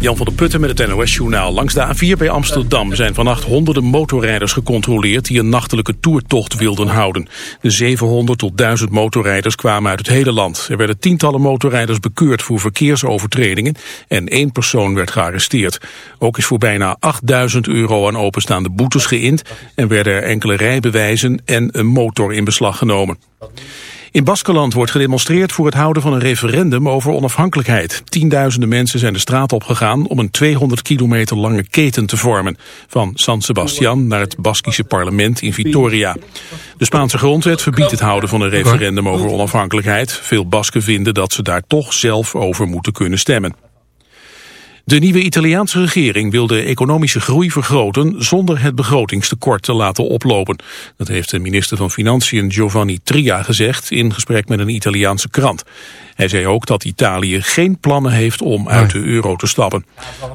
Jan van der Putten met het NOS-journaal. Langs de A4 bij Amsterdam zijn vannacht honderden motorrijders gecontroleerd... die een nachtelijke toertocht wilden houden. De 700 tot 1000 motorrijders kwamen uit het hele land. Er werden tientallen motorrijders bekeurd voor verkeersovertredingen... en één persoon werd gearresteerd. Ook is voor bijna 8000 euro aan openstaande boetes geïnd... en werden er enkele rijbewijzen en een motor in beslag genomen. In Baskeland wordt gedemonstreerd voor het houden van een referendum over onafhankelijkheid. Tienduizenden mensen zijn de straat opgegaan om een 200 kilometer lange keten te vormen. Van San Sebastian naar het Baskische parlement in Vitoria. De Spaanse grondwet verbiedt het houden van een referendum over onafhankelijkheid. Veel Basken vinden dat ze daar toch zelf over moeten kunnen stemmen. De nieuwe Italiaanse regering wil de economische groei vergroten zonder het begrotingstekort te laten oplopen. Dat heeft de minister van Financiën Giovanni Tria gezegd in gesprek met een Italiaanse krant. Hij zei ook dat Italië geen plannen heeft om uit de euro te stappen.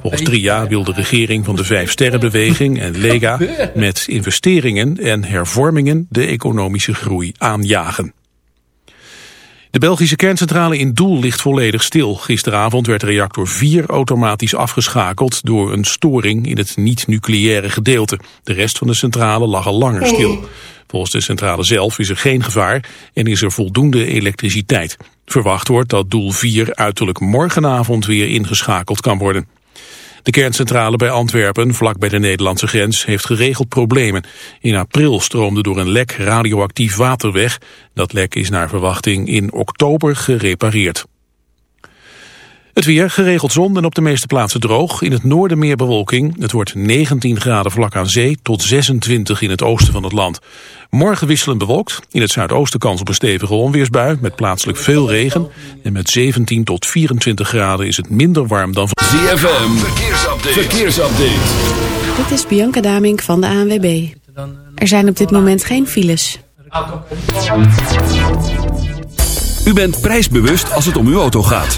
Volgens Tria wil de regering van de Vijf Sterrenbeweging en Lega met investeringen en hervormingen de economische groei aanjagen. De Belgische kerncentrale in Doel ligt volledig stil. Gisteravond werd reactor 4 automatisch afgeschakeld door een storing in het niet-nucleaire gedeelte. De rest van de centrale lag al langer stil. Volgens de centrale zelf is er geen gevaar en is er voldoende elektriciteit. Verwacht wordt dat Doel 4 uiterlijk morgenavond weer ingeschakeld kan worden. De kerncentrale bij Antwerpen, vlak bij de Nederlandse grens, heeft geregeld problemen. In april stroomde door een lek radioactief water weg. Dat lek is naar verwachting in oktober gerepareerd. Het weer, geregeld zon en op de meeste plaatsen droog. In het noorden meer bewolking. Het wordt 19 graden vlak aan zee tot 26 in het oosten van het land. Morgen wisselend bewolkt. In het zuidoosten kans op een stevige onweersbui met plaatselijk veel regen. En met 17 tot 24 graden is het minder warm dan... ZFM, verkeersupdate. verkeersupdate. Dit is Bianca Damink van de ANWB. Er zijn op dit moment geen files. U bent prijsbewust als het om uw auto gaat.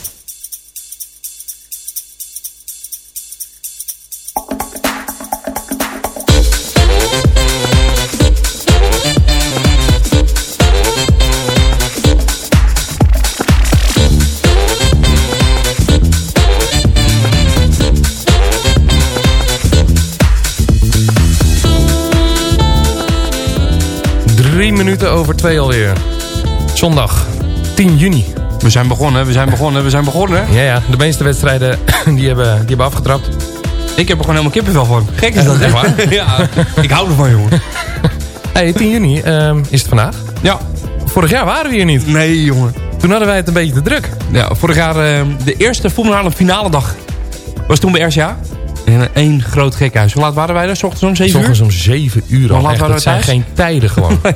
Minuten over twee alweer. Zondag 10 juni. We zijn begonnen, we zijn begonnen, we zijn begonnen. Ja, ja. De meeste wedstrijden die hebben, die hebben afgetrapt. Ik heb er gewoon helemaal kippenvel van. Gek is dat, Echt hè? waar? ja, ik hou ervan, jongen. Hey, 10 juni ehm, is het vandaag. Ja. Vorig jaar waren we hier niet. Nee, jongen. Toen hadden wij het een beetje te druk. Ja, vorig jaar eh, de eerste Formule finale dag was toen bij RCA. In één groot gekhuis. Hoe laat waren wij daar? S ochtends om 7 uur? Soms om 7 uur al. Echt, dat zijn geen tijden gewoon.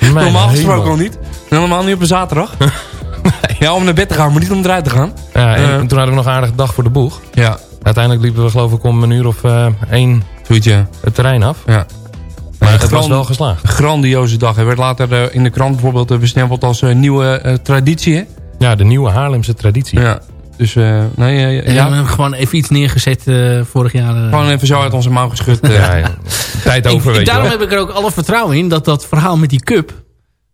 Mijn Normaal gesproken al niet. Helemaal niet op een zaterdag. Ja, om naar bed te gaan, maar niet om eruit te gaan. Ja, en Eh. toen hadden we nog een aardige dag voor de boeg. Ja, Uiteindelijk liepen we geloof ik om een uur of eh, één ja. het terrein af. ja. Maar het was wel geslaagd. Grandioze dag. Hij werd later eh, in de krant bijvoorbeeld eh, bestempeld als eh, nieuwe eh, traditie. Hè? Ja, de nieuwe Haarlemse traditie. Ja. Dus eh, nee, Ja, we hebben gewoon even iets neergezet eh, vorig jaar. eh. gewoon even zo uit onze mouw geschud. eh. Ja, ja. Tijd over, Ik- weet je daarom wel. heb ik er ook alle vertrouwen in dat dat verhaal met die cup...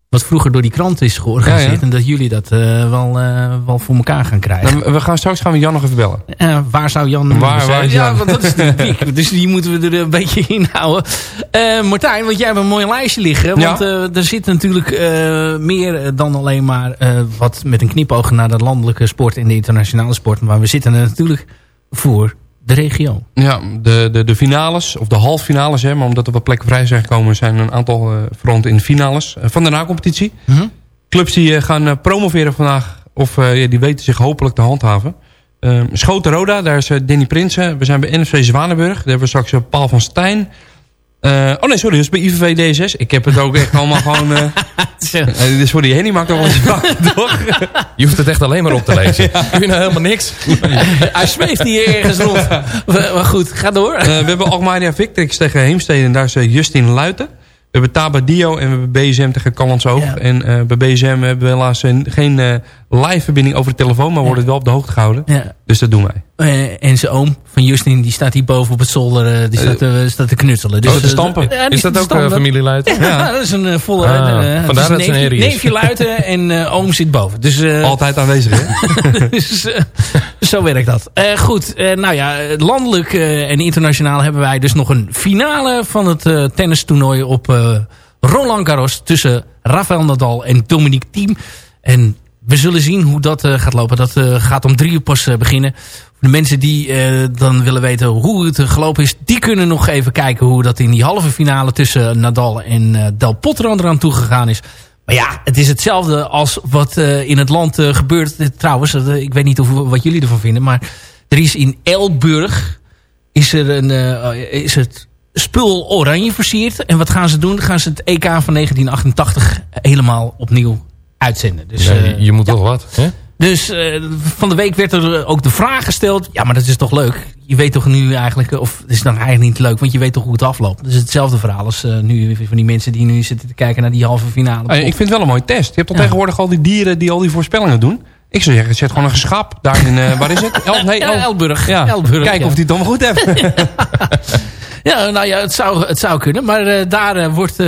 wat vroeger door die krant is georganiseerd. Ja, ja. En dat jullie dat eh, wel, eh, wel voor elkaar gaan krijgen. Nou, we gaan straks gaan we Jan nog even bellen. Eh, waar zou Jan Waar- zijn? waar is Ja, Jan? want dat is de piek. Dus die moeten we er een beetje in houden. Martijn, want jij hebt een mooi lijstje liggen. Ja. Want eh, er zit natuurlijk meer dan alleen maar wat met een knipoog naar de landelijke sport en de internationale sport. Maar we zitten er natuurlijk voor de regio. Ja, de, de, de finales, of de halffinales, hè, maar omdat er wat plekken vrij zijn gekomen... zijn een aantal uh, veranderd in de finales eh, van de na-competitie. Mhm. Clubs die eh, gaan promoveren vandaag, of ja, die weten zich hopelijk te handhaven. Uh, Schoten Roda, daar is Danny Prinsen. We zijn bij NFC Zwanenburg, daar hebben we straks Paul van Stijn... Uh, oh nee, sorry, dat is bij IVV D6. Ik heb het ook echt allemaal gewoon... Uh, uh, dit is voor die Henny maakt toch wel eens fout, toch? Je hoeft het echt alleen maar op te lezen. ja. Doe je nou helemaal niks? Hij zweeft hier ergens rond. maar goed, ga door. Uh, we hebben Alkmaria Victrix tegen Heemstede en daar is uh, Justin Luiten. We hebben Tabadio en we hebben BSM tegen Callandsoog. Ja. En uh, bij BSM hebben we helaas geen uh, live verbinding over de telefoon... maar worden ja. wel op de hoogte gehouden. Ja. Dus dat doen wij. Uh, en zijn oom van Justin, die staat hier boven op het zolder. die staat, uh, staat te knutselen. Dus, oh, te stampen. Ja, is dat ook stampen. familie Luiten? Ja, ja, dat is een volle... Ah, vandaar dat neef, zijn neefje Luiten en oom zit boven. Dus, Altijd aanwezig, hè? dus, zo werkt dat. goed, nou ja, landelijk en internationaal hebben wij dus nog een finale van het tennistoernooi op... Roland Garros tussen Rafael Nadal en Dominique Thiem. En we zullen zien hoe dat uh, gaat lopen. Dat uh, gaat om drie uur pas uh, beginnen. De mensen die dan willen weten hoe het gelopen is... die kunnen nog even kijken hoe dat in die halve finale... tussen Nadal en Del Potro eraan toegegaan is. Maar ja, het is hetzelfde als wat in het land gebeurt. Trouwens, ik weet niet of, wat jullie ervan vinden... maar er is in Elburg... is er een, is het spul oranje versierd. En wat gaan ze doen? Gaan ze het EK van 1988 helemaal opnieuw uitzenden. Dus, ja, je, je moet toch wat, hè? Dus uh, van de week werd er ook de vraag gesteld. Ja, maar dat is toch leuk? Je weet toch nu eigenlijk... Of het is dan eigenlijk niet leuk, want je weet toch hoe het afloopt. Dus hetzelfde verhaal als uh, nu van die mensen die nu zitten te kijken naar die halve finale. Hey, ik vind het wel een mooie test. Je hebt ja. tegenwoordig al die dieren die al die voorspellingen doen. Ik zou zeggen, zet gewoon een geschap daar in... Uh, waar is het? El, nee, El, Elburg. Ja. Elburg. Kijken of die het allemaal goed heeft. Ja, nou ja, het zou, het zou kunnen. Maar uh, daar, uh, wordt, uh,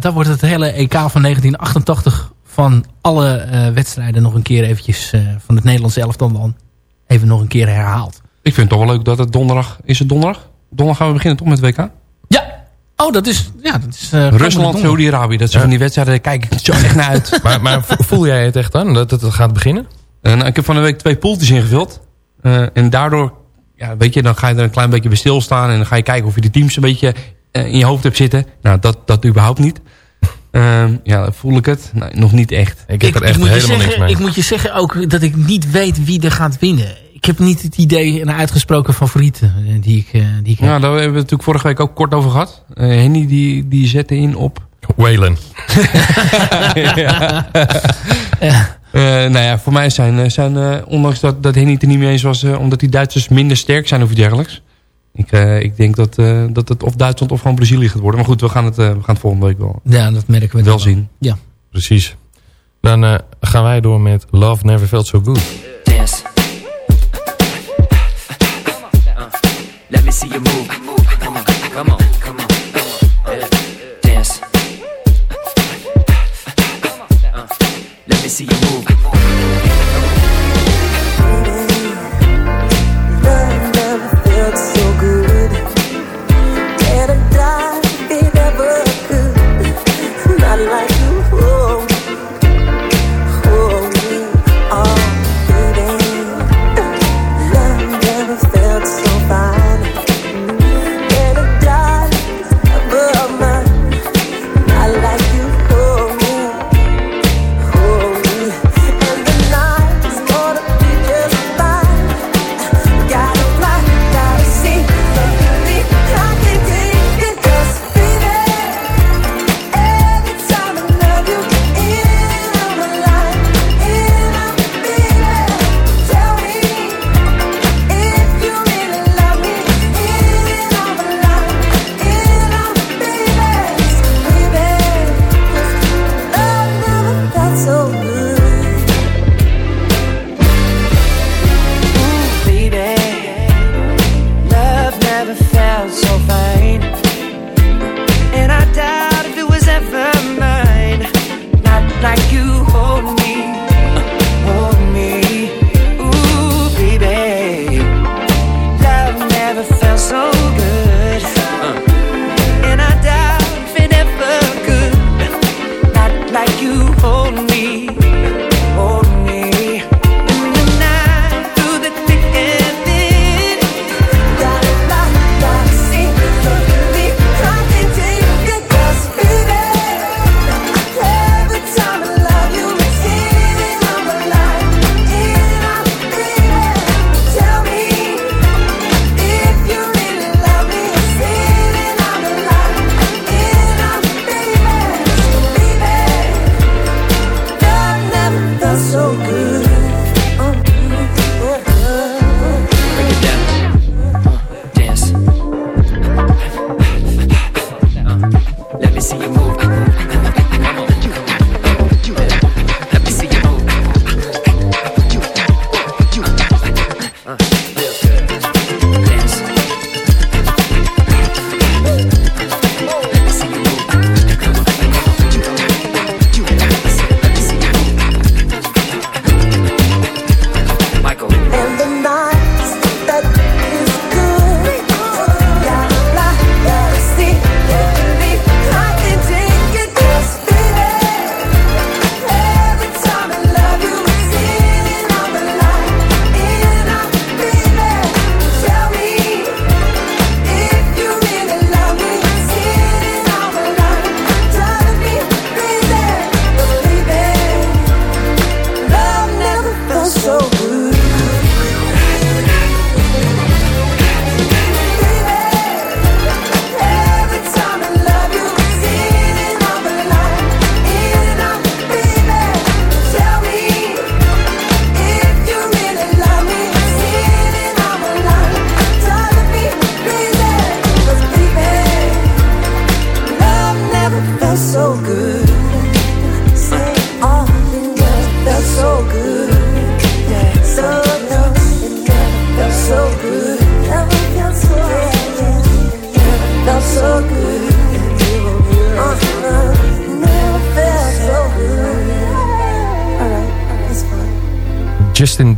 daar wordt het hele EK van 1988 van alle wedstrijden nog een keer eventjes van het Nederlandse elftal dan even nog een keer herhaald. Ik vind het toch wel leuk dat het donderdag... Is het donderdag? Donderdag gaan we beginnen toch met WK? Ja. Oh, dat is... Ja, dat is Rusland, Saudi-Arabië. Dat zijn ja. van die wedstrijden, daar kijk ik zo echt naar uit. maar, maar voel jij het echt dan, dat het gaat beginnen? nou, ik heb van de week twee poeltjes ingevuld. en daardoor ja, weet je, dan ga je er een klein beetje bij stilstaan. En dan ga je kijken of je de teams een beetje uh, in je hoofd hebt zitten. Nou, dat, dat überhaupt niet. Uh, ja, voel ik het? Nee, nog niet echt. Ik heb ik, er echt helemaal zeggen, niks mee. Ik moet je zeggen ook dat ik niet weet wie er gaat winnen. Ik heb niet het idee, een uitgesproken favoriet die ik, uh, die ik Ja, daar hebben we het natuurlijk vorige week ook kort over gehad. Uh, Henny die, die zette in op... Whalen. ja. ja. Uh, nou ja, voor mij zijn, zijn uh, ondanks dat, dat Henny het er niet mee eens was... Uh, omdat die Duitsers minder sterk zijn of iets dergelijks. Ik, ik denk dat, dat het of Duitsland of gewoon Brazilië gaat worden. Maar goed, we gaan het, we gaan het volgende week wel, ja, dat merken we wel zien. Ja. Precies. Dan gaan wij door met Love Never Felt So Good. Dance. Let me see you move. Come on, come on, come on. Dance. Let me see you move.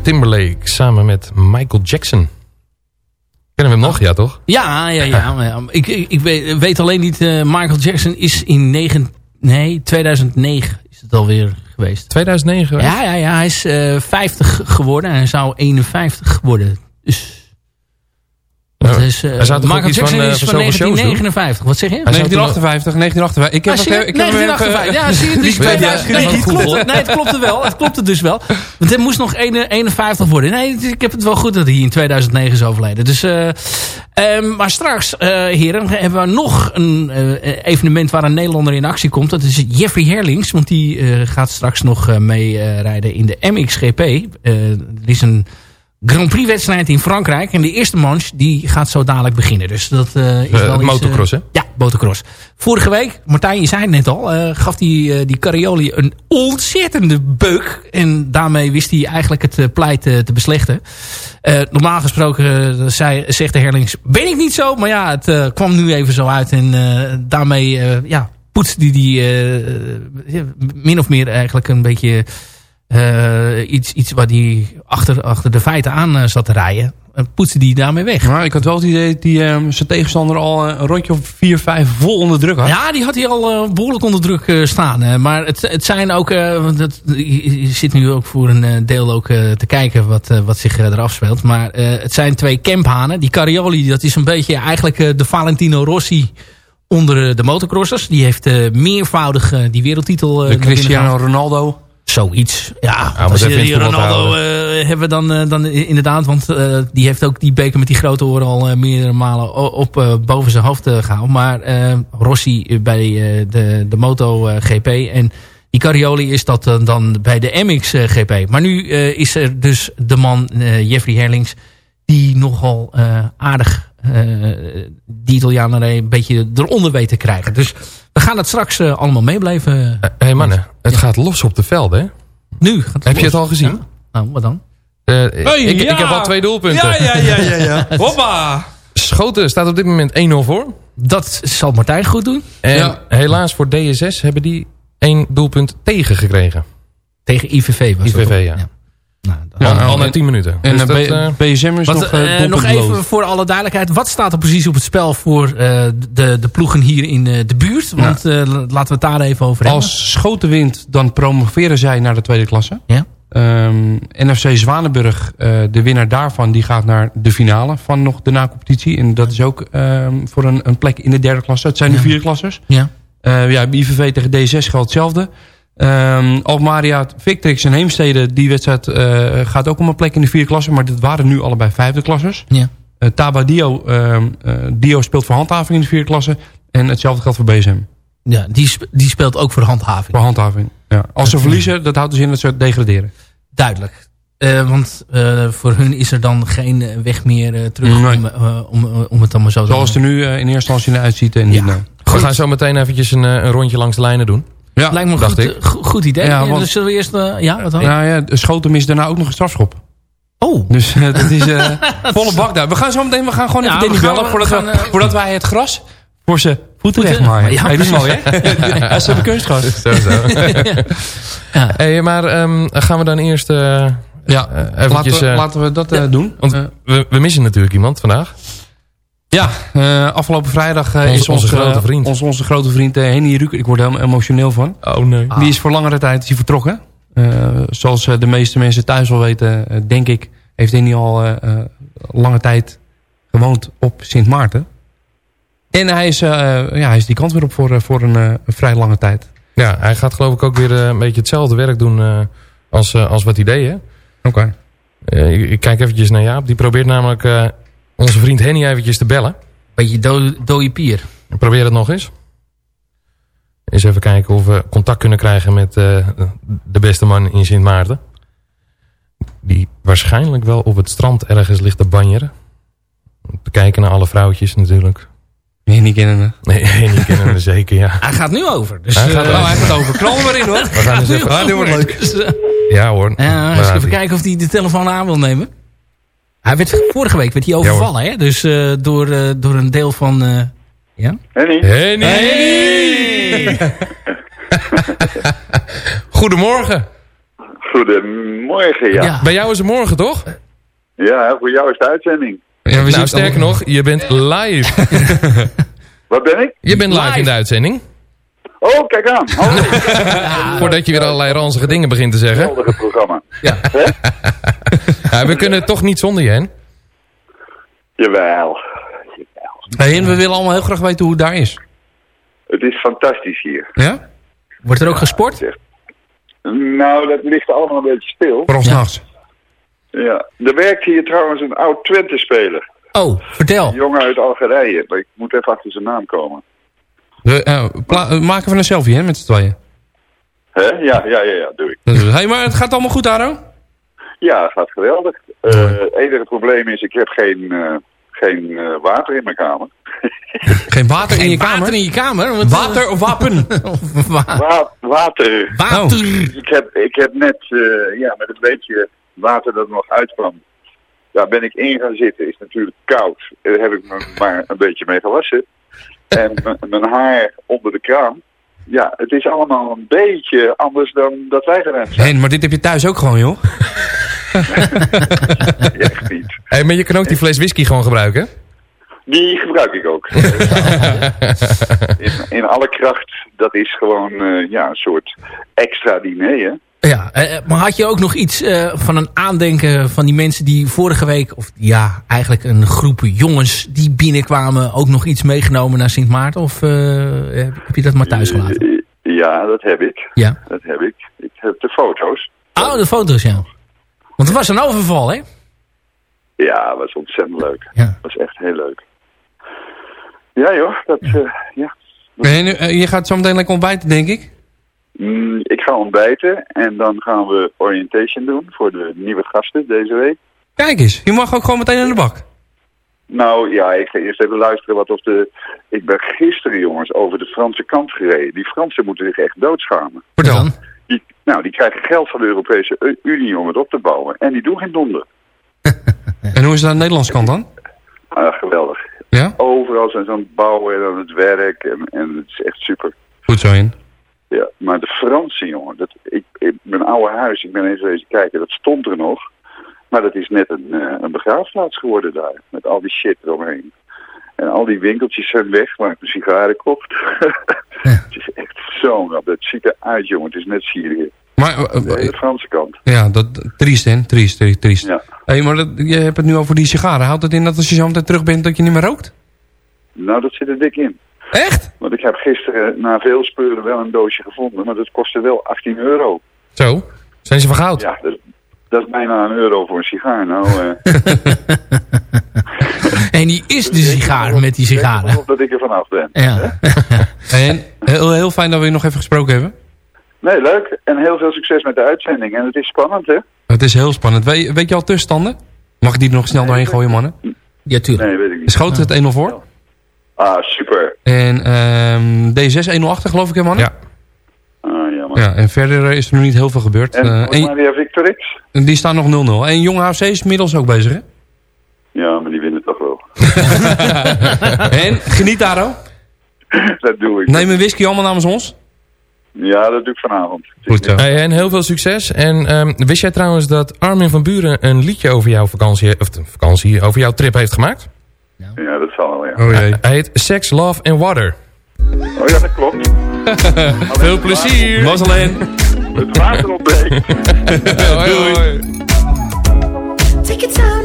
Timberlake samen met Michael Jackson. Kennen we hem nog? Ja, toch? Ja, ja, ja. Ik, ik, weet, weet alleen niet, eh, Michael Jackson is in 9, nee, 2009 is het alweer geweest. 2009 geweest? Ja, ja, ja. Hij is eh 50 geworden en hij zou 51 worden. Dus... Dat is, eh, hij Michael Jackson van, eh, is van van zoveel shows doen? 1959. Wat zeg je? Hij zou toen 1958, 1958. Ik heb, Ah, je? ik heb hem even- 1958. Ja, zie je? Dus Weet je, 2000 ja, nee, het goed, klopt, hoor. nee, het klopte wel. Het klopte dus wel. Want het moest nog 1 51 worden. Nee, ik heb het wel goed dat hij in 2009 is overleden. Dus, eh, ehm, maar straks, eh, heren, hebben we nog een eh, evenement waar een Nederlander in actie komt. Dat is Jeffrey Herlings. Want die eh, gaat straks nog eh, meerijden in de MXGP. Eh, er is een Grand Prix wedstrijd in Frankrijk. En de eerste manche die gaat zo dadelijk beginnen. Dus dat eh, is Eh, wel iets, eh, motocross, hè? ja, motocross. Vorige week, Martijn, je zei het net al, eh, gaf die, eh, die Carioli een ontzettende beuk. En daarmee wist hij eigenlijk het eh, pleit eh, te beslechten. Eh, normaal gesproken eh, zei, zegt de Herlings, ben ik niet zo. Maar ja, het eh, kwam nu even zo uit. En eh, daarmee eh, ja, poetste die, die eh, min of meer eigenlijk een beetje... eh, iets, iets waar die achter, achter de feiten aan eh, zat te rijden. En poetste die daarmee weg. Maar ik had wel het idee dat die, ehm, zijn tegenstander al eh, een rondje of 4, 5 vol onder druk had. Ja, die had hij al eh, behoorlijk onder druk eh, staan. eh. maar het, het zijn ook... eh, het, je zit nu ook voor een eh, deel ook eh, te kijken wat, eh, wat zich eh, er afspeelt. Maar eh, het zijn twee camphanen. Die Carioli, dat is een beetje eigenlijk eh, de Valentino Rossi onder eh, de motocrossers. Die heeft eh, meervoudig eh, die wereldtitel eh, de Cristiano. Ronaldo. Zoiets. Ja, maar als je die Ronaldo houden. eh, hebben dan, eh, dan inderdaad. Want eh, die heeft ook die beker met die grote oren al eh, meerdere malen op eh, boven zijn hoofd eh, gehaald. Maar eh, Rossi bij eh, de, de Moto eh, GP en die Carioli is dat eh, dan bij de MX eh, GP. Maar nu eh, is er dus de man eh, Jeffrey Herlings die nogal eh, aardig eh, die Italianen een beetje eronder weet te krijgen. Dus we gaan het straks eh, allemaal meeblijven. Hé hey mannen, het gaat los op de velden, hè? Nu gaat Heb je los. het al gezien? Ja? Nou, wat dan? Eh, ik, ik heb al twee doelpunten. Ja, ja, ja, ja. ja. Hoppa! Schoten staat op dit moment 1-0 voor. Dat zal Martijn goed doen. En Ja. helaas voor DSS hebben die één doelpunt tegengekregen. Tegen IVV was IVV, ja. Nou, dat- Al, Ja, al na en- 10 minuten. En Dus eh, dat, eh, BSM is Wat, nog, eh, uh, nog even voor alle duidelijkheid. Wat staat er precies op het spel voor eh, de, de ploegen hier in eh, de buurt? Want eh, laten we het daar even over hebben. Als Schoten wint, dan promoveren zij naar de tweede klasse. Ja. Ehm, NFC Zwanenburg, eh, de winnaar daarvan, die gaat naar de finale van nog de na-competitie. En dat is ook ehm, voor een, een plek in de derde klasse. Het zijn nu Ja. vier klassers. Ja. Eh, ja, bij IVV tegen D6 geldt hetzelfde. Ehm Almaria, Victrix en Heemstede, die wedstrijd eh, gaat ook om een plek in de vierde klasse. Maar dit waren nu allebei vijfde klassers. Ja. Eh, Taba Dio, ehm, eh, Dio speelt voor handhaving in de vierde klasse. En hetzelfde geldt voor BSM. Ja, die, sp- die speelt ook voor handhaving. Voor handhaving. Ja. Als ze verliezen, dat houdt dus in dat ze degraderen. Duidelijk. Eh, want eh, voor hun is er dan geen weg meer eh, terug Nee. om, om, om het maar zo te Zoals het er nu eh, in eerste instantie naar uitziet. En Ja. niet, nou. we gaan zo meteen eventjes een, een rondje langs de lijnen doen. Ja. Lijkt me een dacht goed, ik. eh, go- goed idee. Ja, want- dus zullen we eerst... eh, ja, wat dan? Nou ja, de Schoten mist daarna ook nog een strafschop. Oh, Dus eh, dat is eh, volle bak daar. We gaan zo meteen, we gaan gewoon Ja, even Danny we gaan- bellen. Voordat, we, wij het gras voor zijn voeten wegmaaien. Ja, hey, dat is mooi hè? ja, ze hebben kunstgras. Zo, zo. hey, maar ehm, gaan we dan eerst Ja, eventjes... laten, we, laten we dat doen. want we, we missen natuurlijk iemand vandaag. Ja, eh, afgelopen vrijdag eh, Onze- is onze onze, grote vriend. Onze, onze grote vriend eh, Henny Ruker. Ik word er helemaal emotioneel van. Oh nee. Die is voor langere tijd is hij vertrokken. Eh, zoals eh, de meeste mensen thuis wel weten, eh, denk ik, heeft Henny al eh, eh, lange tijd gewoond op Sint Maarten. En hij is, eh, ja, hij is die kant weer op voor, eh, voor een, eh, vrij lange tijd. Ja, hij gaat geloof ik ook weer eh, een beetje hetzelfde werk doen eh, als, eh, als wat hij deed. Hè? Oké. Eh, ik, kijk eventjes naar Jaap. Die probeert namelijk eh, onze vriend Henny eventjes te bellen. beetje do- dode pier. Probeer het nog eens. Eens even kijken of we contact kunnen krijgen met eh, de beste man in Sint Maarten. Die waarschijnlijk wel op het strand ergens ligt te banjeren. Te kijken naar alle vrouwtjes natuurlijk. Henny kennen we. Nee, Henny kennen we zeker, ja. Hij gaat nu over. Dus, Hij gaat over. Oh, hij gaat over. Knal maar in hoor. We gaan eens even... nu over. Dus, eh, Ja hoor. Ja, eens even kijken of hij de telefoon aan wil nemen. Hij werd, vorige week werd hij overvallen, hè? Dus eh, door, eh, door een deel van... eh, ja? Henny! Goedemorgen. Goedemorgen, ja. Ja. Bij jou is het morgen, toch? Ja, voor jou is de uitzending. Ja, we Nou, sterker nog, je bent live. Wat ben ik? Je bent live, Live. in de uitzending. Oh, kijk aan. Hallo. Voordat je weer allerlei ranzige dingen begint te zeggen. Geweldige programma. Ja, we kunnen toch niet zonder je, hè? Jawel. Hey, en we willen allemaal heel graag weten hoe het daar is. Het is fantastisch hier. Ja? Wordt er ook gesport? Nou, dat ligt allemaal een beetje stil. Vooral s'nachts. Ja. Er werkt hier trouwens een oud Twente-speler. Oh, vertel. Een jongen uit Algerije. Maar ik moet even achter zijn naam komen. We eh, pla- eh, maken we een selfie, hè, met z'n tweeën. Hè? Ja, ja, ja, ja, doe ik. Dus, hey, maar het gaat allemaal goed, Aro? Ja, het gaat geweldig. Eh, Het enige probleem is, ik heb geen, eh, geen eh, water in mijn kamer. Geen water in je Water kamer? in je kamer? Wat, Water of wapen? Of wa- Wa- water. water. Ik heb, ik heb net eh, ja, met het beetje water dat er nog uitkwam. Daar ben ik in gaan zitten. Is natuurlijk koud. Daar heb ik me maar een beetje mee gewassen. En mijn haar onder de kraan. Ja, het is allemaal een beetje anders dan dat wij gewend zijn. Maar dit heb je thuis ook gewoon, joh. Echt niet. Hey, maar je kan ook die fles whisky gewoon gebruiken. Die gebruik ik ook. in, in alle kracht. Dat is gewoon eh, ja, een soort extra diner. Hè? Ja, eh, maar had je ook nog iets eh, van een aandenken van die mensen die vorige week... of ja, eigenlijk een groep jongens die binnenkwamen... ook nog iets meegenomen naar Sint Maarten? Of eh, heb je dat maar thuis gelaten? Eh, Ja, dat heb ik. Ja. Dat heb ik. Ik heb de foto's. Oh, de foto's, ja. Want het was een overval, hè? Ja, dat was ontzettend leuk. Ja. Dat was echt heel leuk. Ja joh, dat, ja. En, eh, je gaat zo meteen lekker ontbijten, denk ik. Mm, ik ga ontbijten en dan gaan we orientation doen voor de nieuwe gasten deze week. Kijk eens, je mag ook gewoon meteen in de bak. Nou ja, ik ga eerst even luisteren wat of de... Ik ben gisteren jongens over de Franse kant gereden. Die Fransen moeten zich echt doodschamen. Vertel. Nou, die krijgen geld van de Europese Unie om het op te bouwen. En die doen geen donder. En hoe is het aan de Nederlandse kant dan? Ah, geweldig. Ja? Overal zijn ze aan het bouwen en aan het werk. En, en het is echt super. Goed zo in. Ja, maar de Fransen, jongen. Dat, ik, ik, mijn oude huis, ik ben even wezen kijken, dat stond er nog. Maar dat is net een, eh, een begraafplaats geworden daar. Met al die shit eromheen. En al die winkeltjes zijn weg waar ik mijn sigaren kocht. het is echt zo'n rap. Het ziet eruit, jongen. Het is net Syrië. Maar, eh, De hele Franse kant. ja, dat, triest, hè? Triest, triest, triest. Ja. Hey, maar dat, je hebt het nu over die sigaren. Houdt het in dat als je zo meteen terug bent, dat je niet meer rookt? Nou, dat zit er dik in. Echt? Want ik heb gisteren na veel speuren wel een doosje gevonden. Maar dat kostte wel 18 euro. Zo, zijn ze van goud? Ja, dat, dat is bijna een euro voor een sigaar. Nou, eh En die is de sigaar met die Ik sigaren. hoop dat ik er vanaf ben. Ja. En heel, heel fijn dat we je nog even gesproken hebben. Nee, leuk. En heel veel succes met de uitzending. En het is spannend, hè? Het is heel spannend. Weet, weet je al tussenstanden? Mag ik die er nog snel doorheen gooien, mannen? ja, tuurlijk. Nee, weet ik niet. Schoten het 1-0 voor. Ah, super. En ehm D6 1-0 achter, geloof ik, hè, mannen? Ja. Ja, en verder is er nog niet heel veel gebeurd. En Eh, mij weer Victorix? en die staan nog 0-0. En Jong HFC is inmiddels ook bezig, hè? Ja, maar die winnen toch wel. en geniet, Aro. dat doe ik. Neem een whisky allemaal namens ons. Ja, dat doe ik vanavond. Goed zo. Hey, en heel veel succes. En ehm, wist jij trouwens dat Armin van Buren een liedje over jouw vakantie, of de vakantie, over jouw trip heeft gemaakt? Ja, dat zal wel, ja. Oh jee. Hij heet Sex, Love and Water. Oh ja, dat klopt. Veel plezier. Was alleen. Het water ontbreekt. hoi. Take your time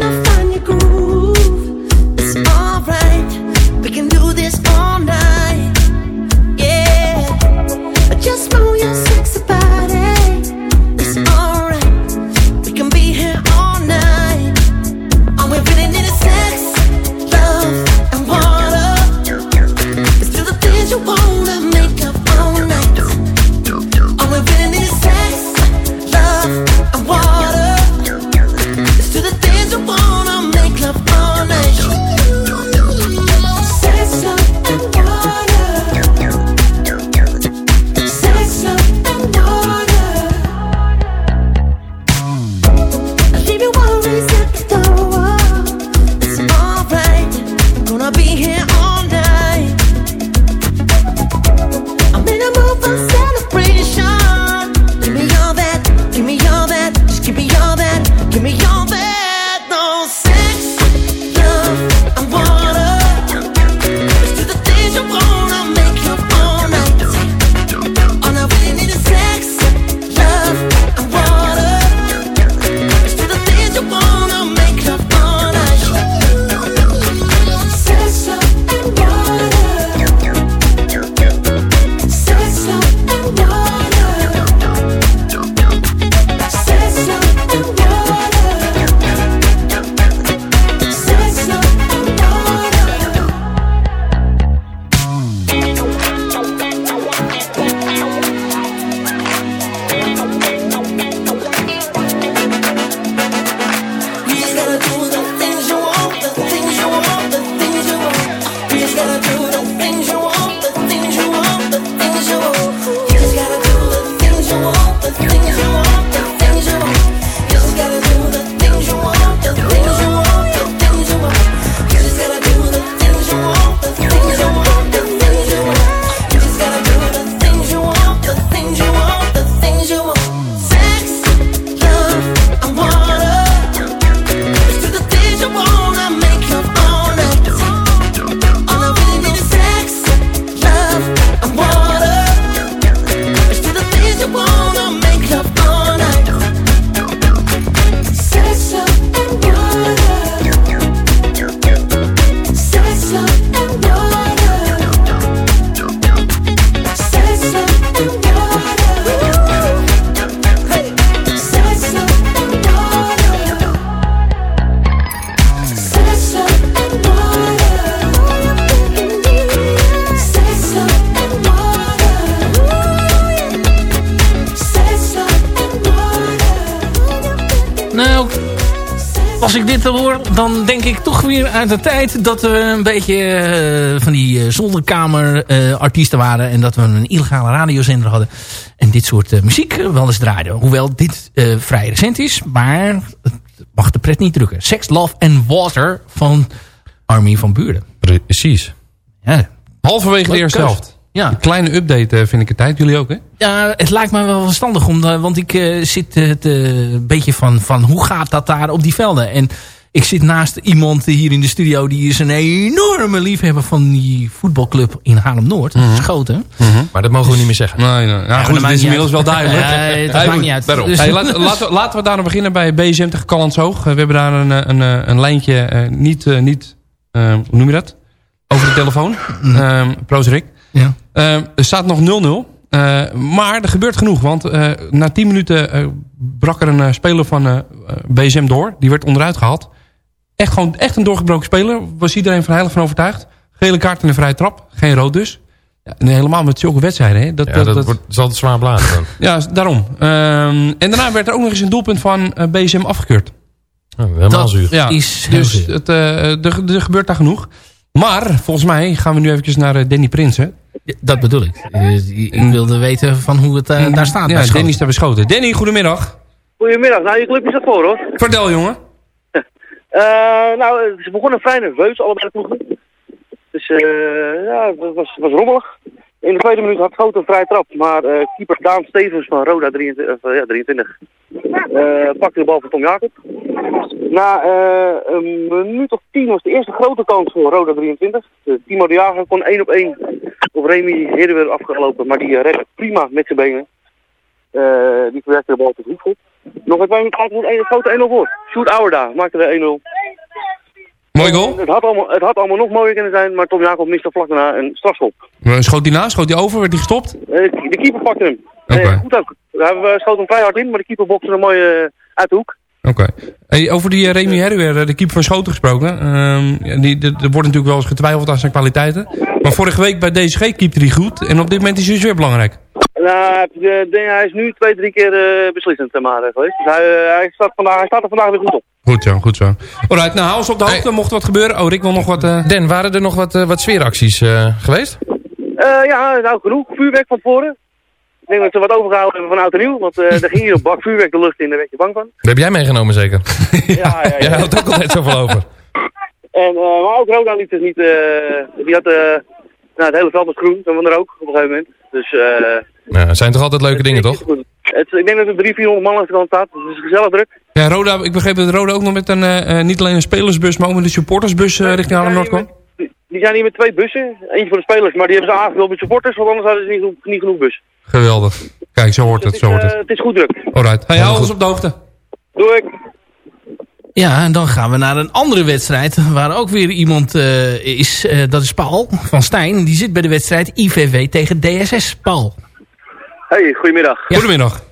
tijd dat we een beetje eh, van die uh, zolderkamer-artiesten waren. En dat we een illegale radiozender hadden. En dit soort muziek wel eens draaiden. Hoewel dit vrij recent is, maar het mag de pret niet drukken. Sex, Love and Water van Armin van Buren. Precies. Ja. Halverwege de eerste helft. Ja. Een kleine update uh, vind ik het tijd. Jullie ook, hè? Ja, het lijkt me wel verstandig. Om, uh, want ik uh, zit een beetje van, van hoe gaat dat daar op die velden. En ik zit naast iemand hier in de studio. Die is een enorme liefhebber van die voetbalclub in Haarlem-Noord. Mhm. Schoten. Mm -hmm. Maar dat mogen we niet meer zeggen. Nee, nee. Ja, goed, het is inmiddels wel duidelijk. Dat maakt niet uit. Dus... Hey, laat, laten, laten we daar nou beginnen bij BSM tegen Callandshoog. we hebben daar een, een, een lijntje, niet, niet hoe noem je dat? Over de telefoon. Proost Rick. Ja. Uh, er staat nog 0-0. Uh, maar er gebeurt genoeg. Want uh, na 10 minuten brak er een speler van BSM door. Die werd onderuit gehaald. Echt, gewoon, echt een doorgebroken speler. Was iedereen van heilig van overtuigd. Gele kaart en een vrije trap. Geen rood dus. Ja, en helemaal met zulke wedstrijden. Hè. Dat, ja, dat, dat, dat wordt, zal het zwaar blazen dan. ja, daarom. en daarna werd er ook nog eens een doelpunt van BSM afgekeurd. Oh, helemaal dat zuur. Ja, is dus het, er, er gebeurt daar genoeg. Maar volgens mij gaan we nu eventjes naar Danny Prinsen. Dat bedoel ik. Ik wilde weten van hoe het uh, daar staat. Ja, Danny is daar beschoten. Danny, goedemiddag. Goedemiddag. Nou, je club is ervoor hoor. Vertel jongen. Uh, nou, ze begonnen vrij nerveus, allebei de ploegen. Dus uh, ja, het was, was rommelig. In de tweede minuut had Groot een vrije trap, maar uh, keeper Daan Stevens van Roda 23, uh, ja, 23 pakte de bal van Tom Jacob. Na een minuut of tien was de eerste grote kans voor Roda 23. Timo de Jager kon één op één op Remy Heerder afgelopen, maar die redde prima met zijn benen. Die verwerkte de bal tot goed. Nog een twee minuten een grote 1-0 voor. Sjoerd Ouwerda maakte de 1-0. Mooi goal. Het had, allemaal, het had allemaal nog mooier kunnen zijn, maar Tom Jacob miste vlak daarna een strafschop. Schoot hij na? Schoot hij over? Werd hij gestopt? Uh, de keeper pakte hem. Okay. Uh, goed ook. We schoten hem vrij hard in, maar de keeper bokste hem mooi uh, uit de hoek. Oké. Okay. Hey, over die Remy Herwer, de keeper van Schoten gesproken. Um, die, er wordt natuurlijk wel eens getwijfeld aan zijn kwaliteiten. Maar vorige week bij DSG keepte hij goed. En op dit moment is hij dus weer belangrijk. Nou, de, de, hij is nu twee, drie keer uh, beslissend maar geweest. Dus hij, uh, hij, staat vandaag, hij staat er vandaag weer goed op. Goed zo, goed zo. Alright, nou hou ons op de hoogte. Hey. Mocht wat gebeuren. Oh, Rick wil nog wat... Uh... Den, waren er nog wat, wat sfeeracties geweest? ja, nou genoeg. Vuurwerk van tevoren. Ik denk dat ze wat overgehouden hebben van oud en nieuw. Want er ging hier een bak vuurwerk de lucht in, daar werd je bang van. Dat heb jij meegenomen zeker? ja, ja, ja. Jij houdt ook altijd zoveel over. En, maar ook Roda liet dus niet... die had nou, het hele veld was groen, van er ook op een gegeven moment. Dus... Ja, het zijn toch altijd leuke dingen, toch? Het, ik denk dat er 300, 400 man kant staat. Dus het is gezellig druk. Ja, Roda, ik begreep dat Roda ook nog met een, uh, niet alleen een spelersbus, maar ook met een supportersbus richting Haarlem Noord kwam. Die, zijn hier met twee bussen. Eentje voor de spelers, maar die hebben ze aangevuld met supporters, want anders hadden ze niet, niet genoeg bus. Geweldig. Kijk, zo hoort het, zo hoort het. Het is goed druk. Alright. Hey, hou ons op de hoogte. Doe ik. Ja, en dan gaan we naar een andere wedstrijd. Waar ook weer iemand uh, is. Uh, dat is Paul van Stijn. Die zit bij de wedstrijd IVV tegen DSS. Paul. Hey, goedemiddag. Ja. Goedemiddag.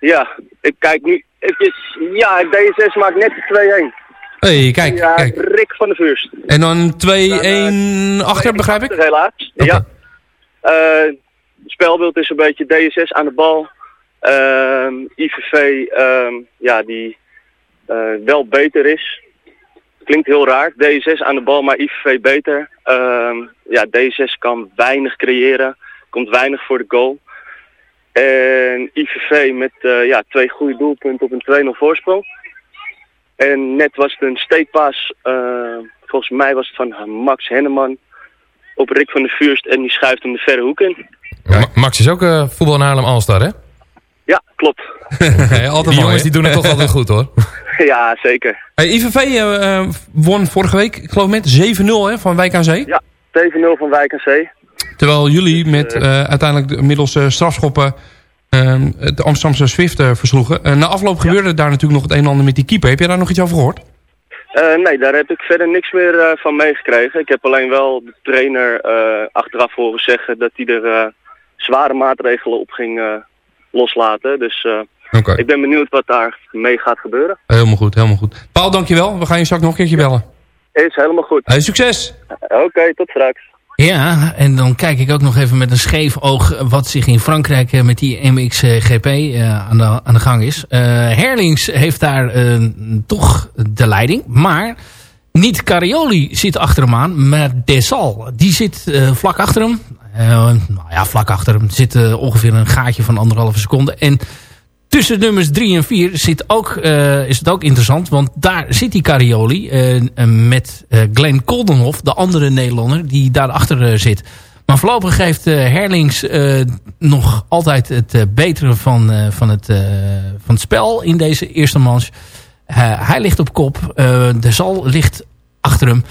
Ja, ik kijk nu eventjes. Ja, DSS maakt net de 2-1. hey, kijk, ja, kijk. Rick van de Vuurst. En dan 2-1 achter, begrijp ik? Helaas, okay. ja. Uh, spelbeeld is een beetje DSS aan de bal. Uh, IVV, um, ja, die wel beter is. Klinkt heel raar. DSS aan de bal, maar IVV beter. Um, ja, DSS kan weinig creëren. Komt weinig voor de goal. En IVV met uh, ja, twee goede doelpunten op een 2-0 voorsprong. En net was het een steekpaas. Uh, volgens mij was het van Max Henneman op Rick van der Vuurst. En die schuift hem de verre hoek in. Ja, Max is ook uh, voetbal in Haarlem Alstar, hè? Ja, klopt. die jongens die doen het toch altijd goed, hoor. ja, zeker. Hey, IVV uh, won vorige week, ik geloof met 7-0 van Wijk aan Zee. Ja, 7-0 van Wijk aan Zee. Terwijl jullie met uh, uiteindelijk middels strafschoppen de Amsterdamse Swift versloegen. na afloop gebeurde daar natuurlijk nog het een en ander met die keeper. Heb jij daar nog iets over gehoord? nee, daar heb ik verder niks meer van meegekregen. Ik heb alleen wel de trainer achteraf horen zeggen dat hij er zware maatregelen op ging loslaten. Dus okay. ik ben benieuwd wat daar mee gaat gebeuren. Helemaal goed, helemaal goed. Paul, dankjewel. We gaan je straks nog een keertje bellen. Is helemaal goed. Hey, succes! Oké, okay, tot straks. Ja, en dan kijk ik ook nog even met een scheef oog wat zich in Frankrijk eh, met die MXGP uh, aan, de, aan de gang is. Uh, Herlings heeft daar uh, toch de leiding, maar niet Carioli zit achter hem aan, maar Desal. Die zit vlak achter hem. nou ja, vlak achter hem zit ongeveer een gaatje van anderhalve seconde. En tussen nummers 3 en 4 zit ook, uh, is het ook interessant. Want daar zit die Carioli uh, met uh, Glenn Koldenhoff, de andere Nederlander, die daarachter zit. Maar voorlopig geeft Herlings nog altijd het betere van, van, het, van het spel in deze eerste manche. hij ligt op kop. de Zal ligt achter hem.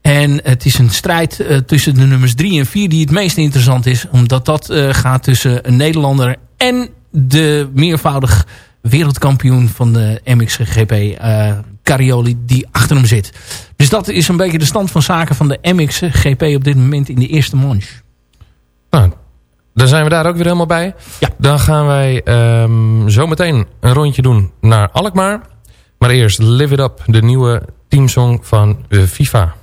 En het is een strijd tussen de nummers 3 en 4 die het meest interessant is. Omdat dat gaat tussen een Nederlander en de meervoudig wereldkampioen van de MXGP uh, Carioli die achter hem zit. Dus dat is een beetje de stand van zaken van de MXGP op dit moment in de eerste manche. Nou, dan zijn we daar ook weer helemaal bij. Ja. Dan gaan wij um, zo meteen een rondje doen naar Alkmaar. Maar eerst Live It Up, de nieuwe teamsong van uh, FIFA.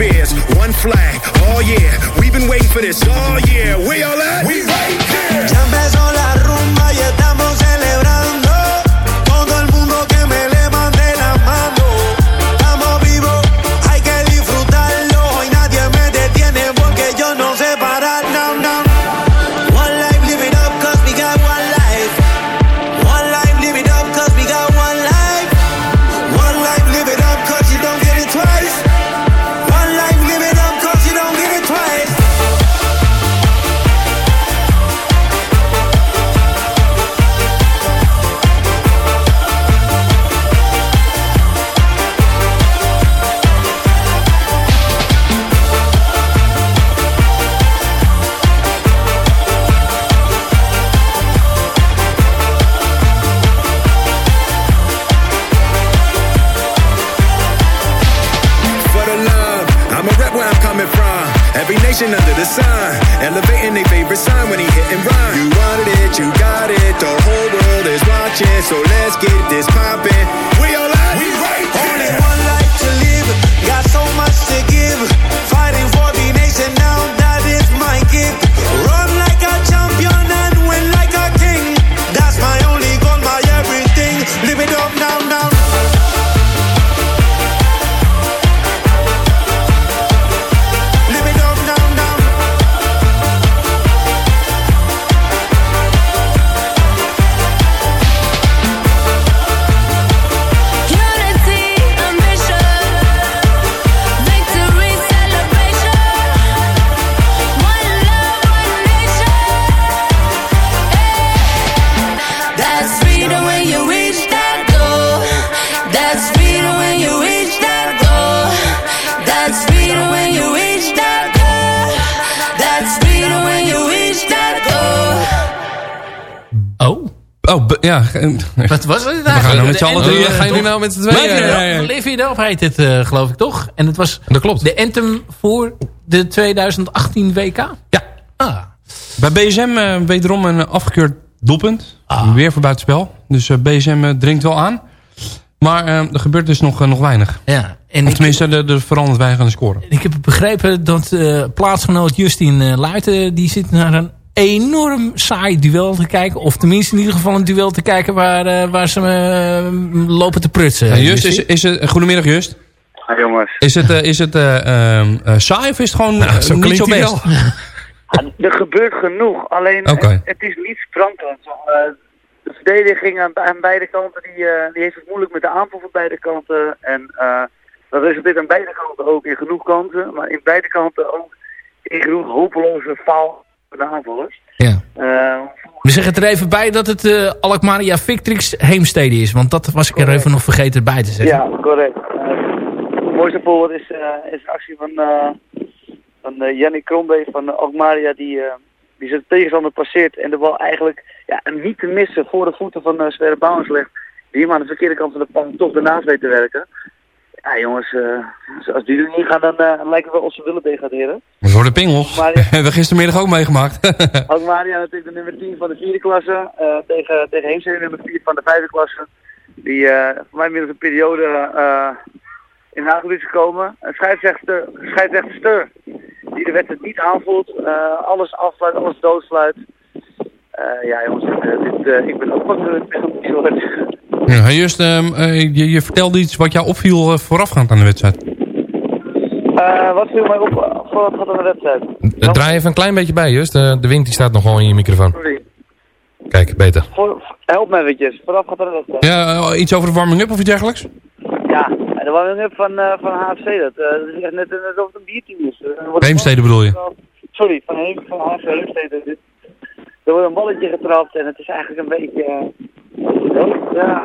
fears. One flag, oh yeah. We've been waiting for this all year. We all at? We right here. Ja. Wat was het We gaan nou met z'n allen doen. Gaan jullie nou met z'n tweeën? Live It Up heet het, uh, geloof ik toch? En het was dat klopt. de anthem voor de 2018 WK? Ja. Ah. Bij BSM uh, wederom een afgekeurd doelpunt. Ah. Weer voor buitenspel. Dus uh, BSM dringt wel aan. Maar eh, er gebeurt dus nog, eh, nog weinig. Ja. En of tenminste, er, er verandert weinig aan de score. Ik heb begrepen dat eh, plaatsgenoot Justin eh, Luiten... die zit naar een enorm saai duel te kijken. Of tenminste in ieder geval een duel te kijken... waar, eh, waar ze eh, lopen te prutsen. Ja, Just, is, is het, goedemiddag Just. Ja, jongens. Is het, eh, is het eh, ehm, eh, saai of is het gewoon eh, zo niet zo best? wel. Er gebeurt genoeg, alleen het, het is niet sprankelend. Eh, de verdediging aan, aan beide kanten die, eh, die heeft het moeilijk met de aanval van beide kanten. En eh, dat resulteert aan beide kanten ook in genoeg kansen, maar in beide kanten ook in genoeg hopeloze faal de aanvallers. Ja. Eh, We zeggen er even bij dat het eh Alkmaria Victrix Heemstede is. Want dat was ik er even nog vergeten bij te zeggen. ja, correct. Eh, het mooiste voorbeeld is, eh, is een actie van, eh van eh, Yannick Krombe van uh, Alkmaria die, eh, die zijn tegenstander passeert en de bal eigenlijk ja, niet te missen voor de voeten van uh, Sverre Bouwens legt. Die hem aan de verkeerde kant van de pan toch ernaast weet te werken. Ja jongens, eh, als die er niet gaan dan eh, lijken we wel of ze willen degraderen. Dat worden pingels. Hebben we gistermiddag ook meegemaakt. Alkmaria natuurlijk de nummer 10 van de vierde klasse. eh, tegen, tegen Heemstede nummer 4 van de vijfde klasse. Die voor mij inmiddels een periode in Hageluk is gekomen. Een scheidsrechter, scheidsrechter Steur. Die de wedstrijd niet aanvoelt. alles afsluit, alles doodsluit. Eh, ja jongens, eh, dit, eh, ik ben ook wordt. ja, Just, ehm, eh, je, je vertelde iets wat jou opviel voorafgaand aan de wedstrijd. Wat viel mij op voor wat aan de wedstrijd? Draai even een klein beetje bij, Just. De wind die staat nog gewoon in je microfoon. Sorry. Kijk, beter. Voor, help mij eventjes, vooraf gaat aan de wedstrijd. Ja, iets over de warming-up of iets dergelijks? Ja, de warming-up van, van HFC, dat, is echt net, net alsof het een bierteam is. Heemstede bedoel je? Sorry, van, Heem, van HFC Heemstede. Er wordt een balletje getrapt en het is eigenlijk een beetje... eh, ja,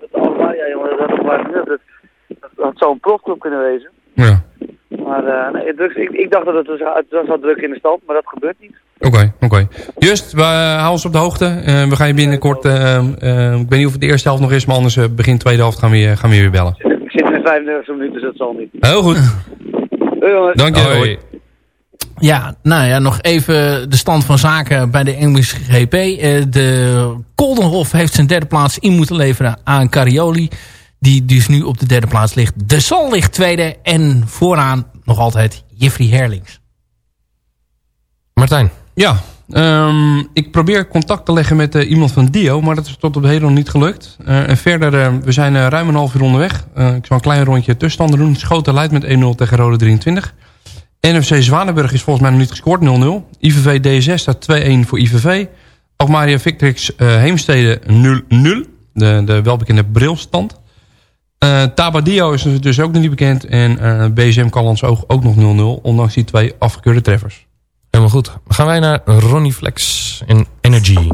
dat allemaal, ja jongen, dat, dat, dat, dat, dat zou een profclub kunnen wezen. Ja. Maar eh, nee, drugs, ik, ik dacht dat het was, het was wel druk in de stand, maar dat gebeurt niet. Oké, oké. Just, we uh, hou ons op de hoogte. Uh, we gaan je binnenkort, uh, ik weet niet of het de eerste helft nog is, maar anders uh, begin tweede helft gaan we, je, gaan we weer bellen. Ik zit in 35 minuten, dus dat zal niet. Heel goed. Hoi jongens. Dank je. Hoi. Ja, nou ja, nog even de stand van zaken bij de Engelse GP. Uh, de Koldenhof heeft zijn derde plaats in moeten leveren aan Carioli. Die dus nu op de derde plaats ligt. De Sol ligt tweede en vooraan nog altijd Jeffrey Herlings. Martijn. Ja, um, ik probeer contact te leggen met uh, iemand van Dio, maar dat is tot op heden nog niet gelukt. Uh, en verder, uh, we zijn ruim een half uur onderweg. ik zal een klein rondje tussenstanden doen. Schoten leidt met 1-0 tegen Rode 23. NFC Zwanenburg is volgens mij nog niet gescoord, 0-0. IVV D6 staat 2-1 voor IVV. Alkmaria Victrix Heemstede 0-0. De, de welbekende brilstand. Uh, Tabadio is dus ook nog niet bekend. En uh, BSM Callans Oog ook nog 0-0. Ondanks die twee afgekeurde treffers. Helemaal goed. Dan gaan wij naar Ronnie Flex in Energy.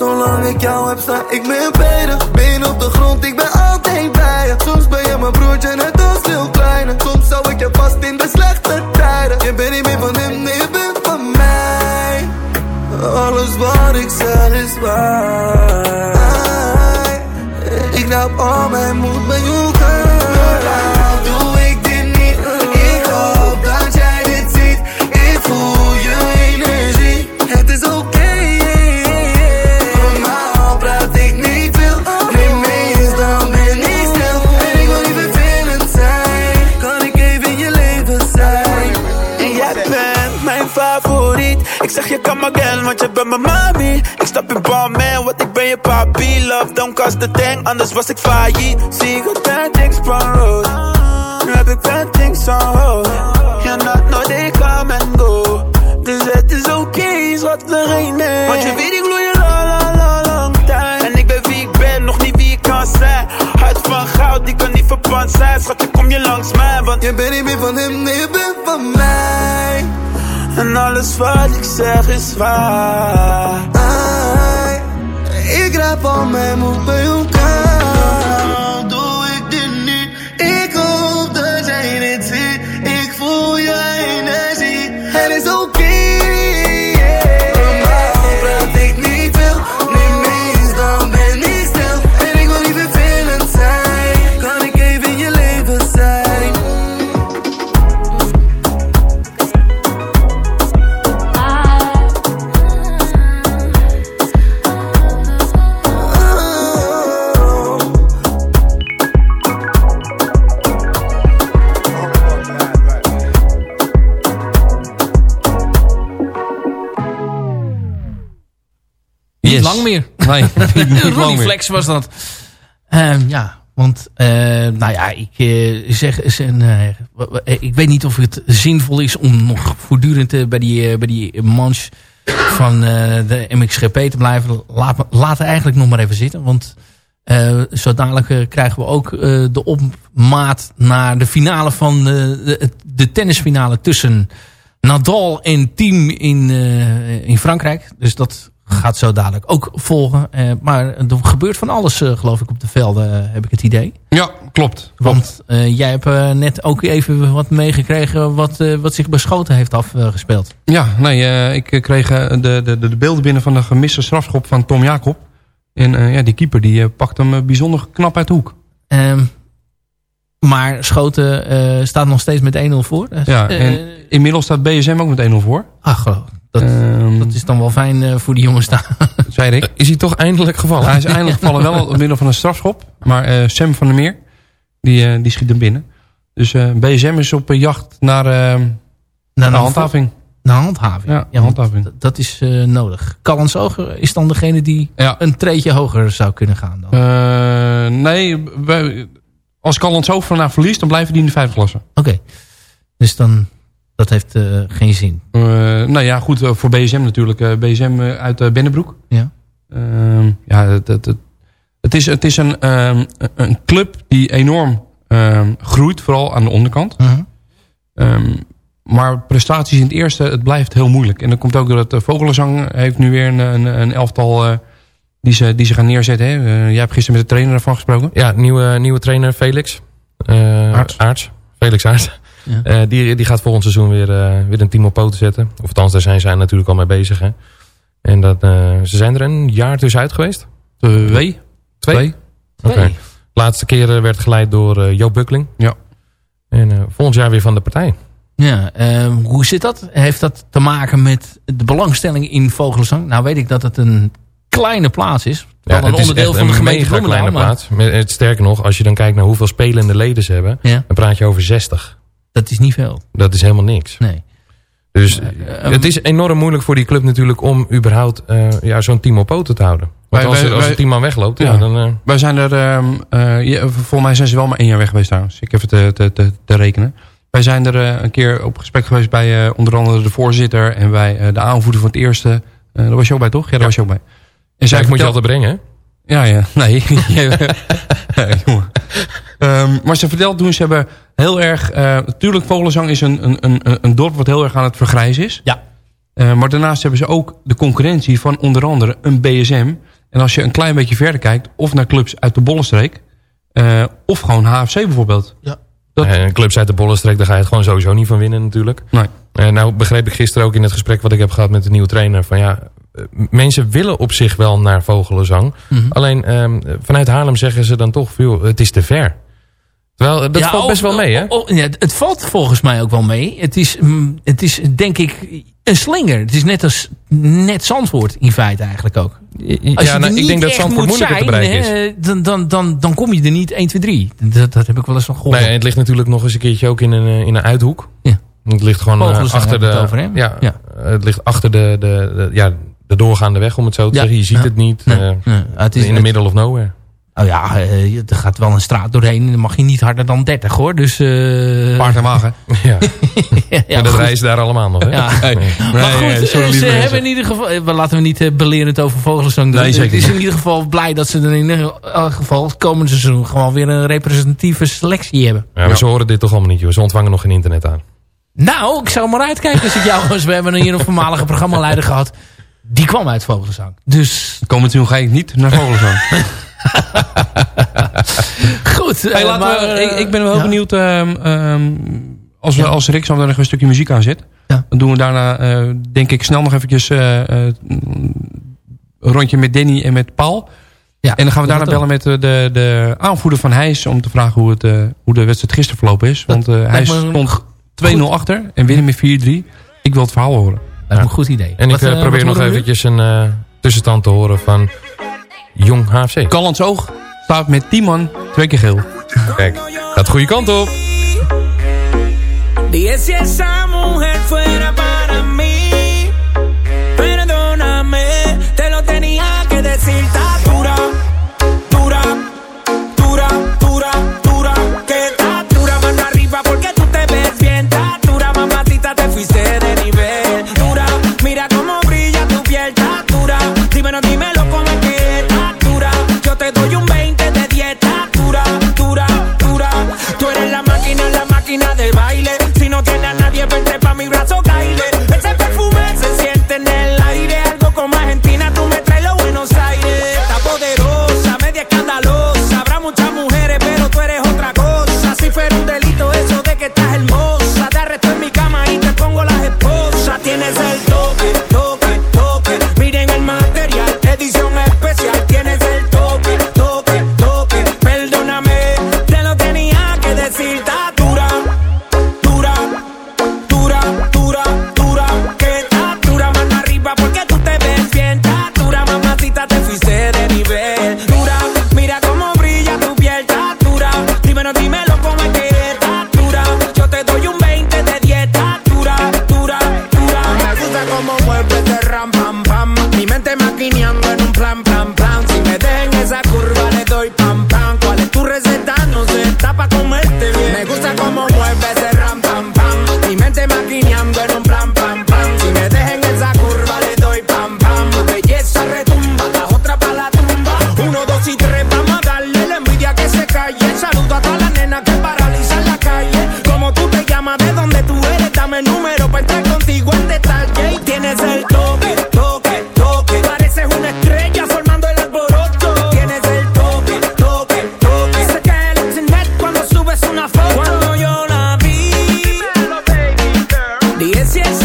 Zolang ik jou heb, sta ik met beide. Been op de grond, ik ben altijd bij je. Soms ben je mijn broertje, net als veel kleiner. Soms zou ik je vast in de slechte tijden. Je bent niet meer van hem, nee, je bent van mij. Alles wat ik zeg is waar. Ik laat al mijn moed bij jou Ik zeg je come again, want je bent mijn mami. Ik stap in bal, man, want ik ben je papi. Love, don't cost the thing, anders was ik failliet. Zie ik bad things van road. Nu heb ik bad things on hold. You're not no, they come and go. Dus het is oké, okay, schat, we geen nee. Want je weet, ik gloei je la la la lang tijd. En ik ben wie ik ben, nog niet wie ik kan zijn. Hart van goud, die kan niet verpand wat zij, schatje, kom je langs mij, want Je bent niet meer van hem, nee, je bent van mij. En alles wat ik zeg is waar. Ai, ik raap al mijn moed bij elkaar. Doe ik dit niet? Ik hoop dat jij dit ziet. Ik voel je energie. Het is oké. yeah. Niet Yes. lang meer. Nee, niet, lang. Flex was dat. Ehm, ja, want eh, nou ja, ik eh, zeg eh, ik weet niet of het zinvol is om nog voortdurend eh, bij die, bij die manche van de MXGP te blijven. Laat, het eigenlijk nog maar even zitten, want zo dadelijk krijgen we ook de opmaat naar de finale van de, de tennisfinale tussen Nadal en team in, in Frankrijk. Dus dat gaat zo dadelijk ook volgen. Eh, maar er gebeurt van alles, eh, geloof ik, op de velden, eh, heb ik het idee. Ja, klopt. Want jij hebt net ook even wat meegekregen wat, wat zich bij Schoten heeft afgespeeld. Ja, nee, ik kreeg de, de, de beelden binnen van de gemiste strafschop van Tom Jacob. En ja, die keeper die pakt hem bijzonder knap uit de hoek. Ehm, maar Schoten staat nog steeds met 1-0 voor. Ja, en inmiddels staat BSM ook met 1-0 voor. Ach, geloof ik. Dat, dat is dan wel fijn eh, voor die jongens daar. Zei ik. Is hij toch eindelijk gevallen? Hij is eindelijk gevallen wel op middel van een strafschop. Maar eh, Sam van der Meer, die, eh, die schiet hem binnen. Dus eh, BSM is op jacht naar, eh, naar een handhaving. Naar handhaving. Ja, handhaving. Dat is eh, nodig. Callens Oger is dan degene die Ja. een treetje hoger zou kunnen gaan. Dan. Eh, nee, wij- als Calland zo vandaag verliest, dan blijven die in de vijfde klasse. Oké. Dus dan, dat heeft eh, geen zin. Eh, nou ja, goed, eh, voor BSM natuurlijk. eh, BSM uit uh, Bennebroek. Ja. Ehm, ja, het, het, het, het is, het is een, ehm, een club die enorm ehm, groeit, vooral aan de onderkant. Mhm. Ehm, maar prestaties in het eerste, het blijft heel moeilijk. En dat komt ook door dat Vogelenzang heeft nu weer een, een, een elftal eh, die, ze, die ze gaan neerzetten. Hè? Jij hebt gisteren met de trainer ervan gesproken. Ja, nieuwe, nieuwe trainer Felix. Uh, Aarts. Aarts. Felix Aarts. Ja. Uh, die, die gaat volgend seizoen weer, uh, weer een team op poten zetten. Of althans, daar zijn zij natuurlijk al mee bezig. Hè. En dat, uh, ze zijn er een jaar tussenuit geweest. Twee. Twee? Twee. Oké. Okay. laatste keer werd geleid door Joop Bukkeling. Ja. En volgend jaar weer van de partij. Ja, uh, hoe zit dat? Heeft dat te maken met de belangstelling in Vogelzang? Nou weet ik dat het een kleine plaats is. Ja, een onderdeel van de gemeente een kleine maar... plaats. Het, sterker nog, als je dan kijkt naar hoeveel spelende leden ze hebben, ja. dan praat je over 60. Dat is niet veel. Dat is helemaal niks. Nee. Dus uh, het is enorm moeilijk voor die club natuurlijk om überhaupt uh, ja, zo'n team op poten te houden. Want wij, als, wij, als een team man wegloopt, ja. ja dan... Uh... Wij zijn er, uh, ja, volgens mij zijn ze wel maar één jaar weg geweest trouwens. Ik heb het te, te, te, te rekenen. Wij zijn er een keer op gesprek geweest bij onder andere de voorzitter en bij de aanvoerder van het eerste. daar was je ook bij toch? Ja, daar was je ook bij. En zij moet je altijd brengen, hè? Ja, ja. Nee. nee jongen. Um, maar ze vertelt toen, ze hebben heel erg... Uh, natuurlijk, Vogelenzang is een, een, een, een dorp wat heel erg aan het vergrijzen is. Ja. Uh, maar daarnaast hebben ze ook de concurrentie van onder andere een BSM. En als je een klein beetje verder kijkt, of naar clubs uit de Bollenstreek... Uh, of gewoon HFC bijvoorbeeld. Ja. Dat... En clubs uit de Bollenstreek, daar ga je het gewoon sowieso niet van winnen natuurlijk. Nee. Uh, nou begreep ik gisteren ook in het gesprek wat ik heb gehad met de nieuwe trainer... van ja, mensen willen op zich wel naar Vogelenzang. Mhm. Mm -hmm. Alleen um, vanuit Haarlem zeggen ze dan toch... Joh, het is te ver. Terwijl, dat ja, valt best wel mee, hè? Ja, het valt volgens mij ook wel mee. Het is, het is denk ik een slinger. Het is net als net Zandvoort in feite eigenlijk ook. Als ja, nou, ik denk dat Zandvoort moeilijker zijn, te bereiken is. Dan, dan, dan, dan kom je er niet 1, 2, 3. Dat, dat heb ik wel eens van gehoord. Nee, het ligt natuurlijk nog eens een keertje ook in een, in een uithoek. Ja. Het ligt gewoon achter de... Het, over, ja, ja, het ligt achter de, de, de, ja, de doorgaande weg, om het zo te ja, zeggen. Je ziet ja, het niet. Nee, uh, nee, het is, in the middle of nowhere. Oh ja, eh, er gaat wel een straat doorheen. Dan mag je niet harder dan 30 hoor. Dus, eh Paard en wagen. Ja. ja, en dat reizen daar allemaal nog, hè? Ja. Nee. maar goed, nee, sorry, eh, lieve ze mensen. hebben in ieder geval... eh, Laten we niet eh, belerend over Vogelzang doen. Nee, zeker Het is in ieder geval blij dat ze er in ieder geval het komende seizoen... gewoon weer een representatieve selectie hebben. Ja, maar ze horen dit toch allemaal niet, joh. Ze ontvangen nog geen internet aan. Nou, ik zou maar uitkijken als ik jou was. We hebben hier een voormalige programmaleider gehad. Die kwam uit Vogelzang. Dus Komend seizoen ga ik niet naar Vogelzang. goed. Hey, eh, laten maar, we, ik, ik ben wel ja. benieuwd... ehm, ehm, als, we, als Rick zo nog een stukje muziek aan zit... dan doen we daarna, eh, denk ik, snel nog eventjes... eh, eh, een rondje met Danny en met Paul. Ja, en dan gaan we daarna bellen met de, de aanvoerder van Heijs... om te vragen hoe, het, eh, hoe de wedstrijd gisteren verlopen is. Want eh, hij stond 2-0 achter en winnen met 4-3. Ik wil het verhaal horen. Dat is een goed idee. En Wat, ik eh, eh, probeer nog nu? eventjes een eh, tussenstand te horen van Jong HFC. Callans Oog staat met 10 man twee keer geel. Kijk, gaat de goede kant op. si es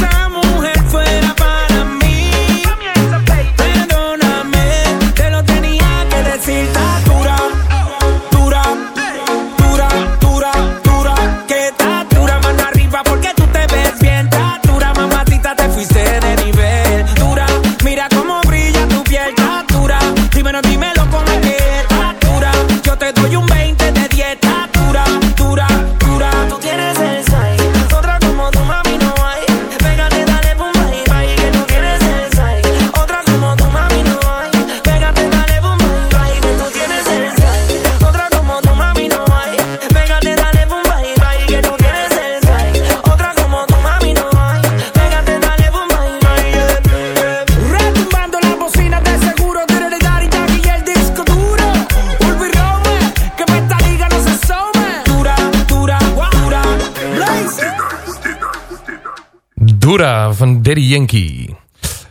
Daddy Yankee.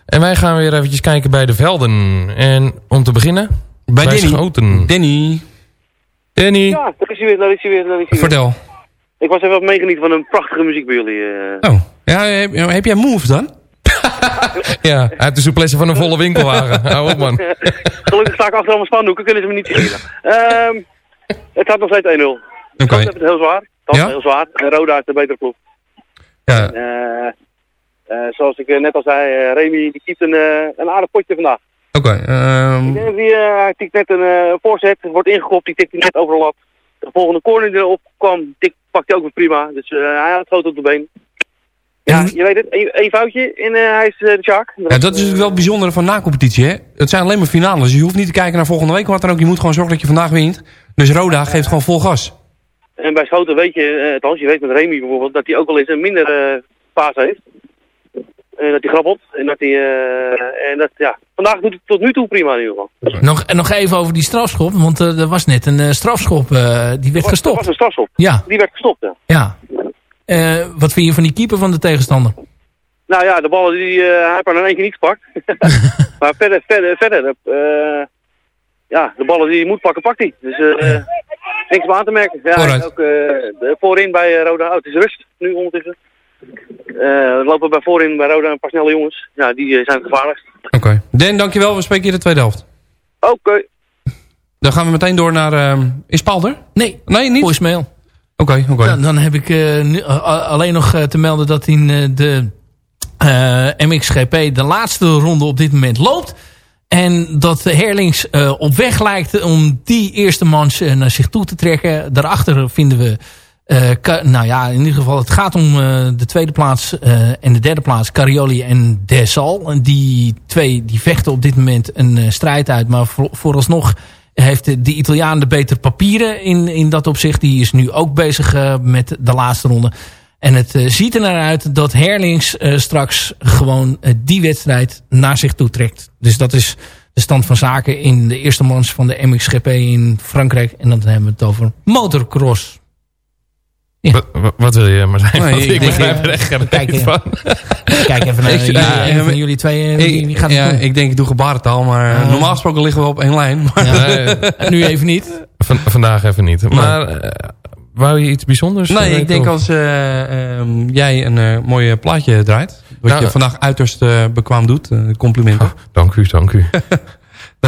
En wij gaan weer eventjes kijken bij de velden. En om te beginnen... Bij Danny. Schoten. Danny. Danny. Ja, daar is hij weer, daar is hij weer, daar is hij weer. Vertel. Ik was even meegenieten van een prachtige muziek bij jullie. eh. Oh, ja, heb, heb jij Move dan? Ja, hij heeft de souplesse van een volle winkelwagen. Hou op, man. Gelukkig sta ik achter allemaal spandoeken, kunnen ze me niet zien. Ehm het staat nog steeds 1-0. Oké. Dat heeft het heel zwaar. Dat Ja? heel zwaar. En Roda is de betere ploeg. Ja. Eh, eh, zoals ik eh, net al zei, eh, Remy die kiest een, eh, een aardig potje vandaag. Oké. ehm, Ik denk dat hij, eh, tikt net een eh, voorzet, wordt ingekopt, die tikt hij net over de lat. De volgende corner die erop kwam, tik, pakt hij ook weer prima. Dus eh, hij had het goed op de been. Ja, je weet het, één één foutje en eh, hij is eh, de Sjaak. Ja, dat is natuurlijk wel het bijzondere van na-competitie. hè. Het zijn alleen maar finales. Je hoeft niet te kijken naar volgende week. Wat dan ook. Je moet gewoon zorgen dat je vandaag wint. Dus Roda geeft gewoon vol gas. En bij Schoten weet je, eh, althans je weet met Remy bijvoorbeeld, dat hij ook wel eens een minder eh, fase heeft. En dat hij grabbelt. En dat hij, eh, en dat, ja, vandaag doet het tot nu toe prima in ieder geval. Nog, en nog even over die strafschop. Want eh, er was net een eh, strafschop. eh, die werd Er gestopt. was een strafschop. Ja. Die werd gestopt, ja. Ja. Eh, wat vind je van die keeper van de tegenstander? Nou ja, de ballen die eh, hij heeft er in één keer niet gepakt. maar verder, verder, verder. eh, ja, de ballen die hij moet pakken, pakt hij. Dus eh niks meer aan te merken. Ja, ook eh, voorin bij eh. Oh, het is rust nu ondertussen. Eh, er lopen bij voorin bij Roda een paar snelle jongens. Ja, die eh, zijn het gevaarlijkst. Oké. Dan, dankjewel. We spreken je de tweede helft. Oké. Dan gaan we meteen door naar... ehm, is Paul er? Nee. Nee, niet? Voicemail. Oké, oké. Dan heb ik eh, nu, alleen nog te melden dat in eh, de eh, MXGP de laatste ronde op dit moment loopt. En dat Herlings eh, op weg lijkt om die eerste eh, naar zich toe te trekken. Daarachter vinden we, Ka- nou ja, in ieder geval het gaat om eh, de tweede plaats eh, en de derde plaats. Carioli en Desal. Die twee die vechten op dit moment een eh, strijd uit. Maar voor, vooralsnog heeft de, Italiaan de betere papieren in, in dat opzicht. Die is nu ook bezig eh, met de laatste ronde. En het eh, ziet er naar uit dat Herlings eh, straks gewoon eh, die wedstrijd naar zich toe trekt. Dus dat is de stand van zaken in de eerste mans van de MXGP in Frankrijk. En dan hebben we het over motocross. Wat, wat- wat wil je, Martijn? Nee, Want ik ik denk, begrijp eh, er echt geen kijk, eh, van. Kijk even naar Ik- jullie, ja, twee. eh, Wie, wie gaat het ja, doen? ik denk ik doe gebarentaal, maar normaal gesproken liggen we op één lijn. Maar Ja. nu even niet. Van, vandaag even niet. Maar eh, wou je iets bijzonders? nee, ik denk of- als eh, ehm, jij een eh mooi plaatje draait. Wat Nou, je vandaag uiterst eh, bekwaam doet. eh, complimenten. Dank u, dank u.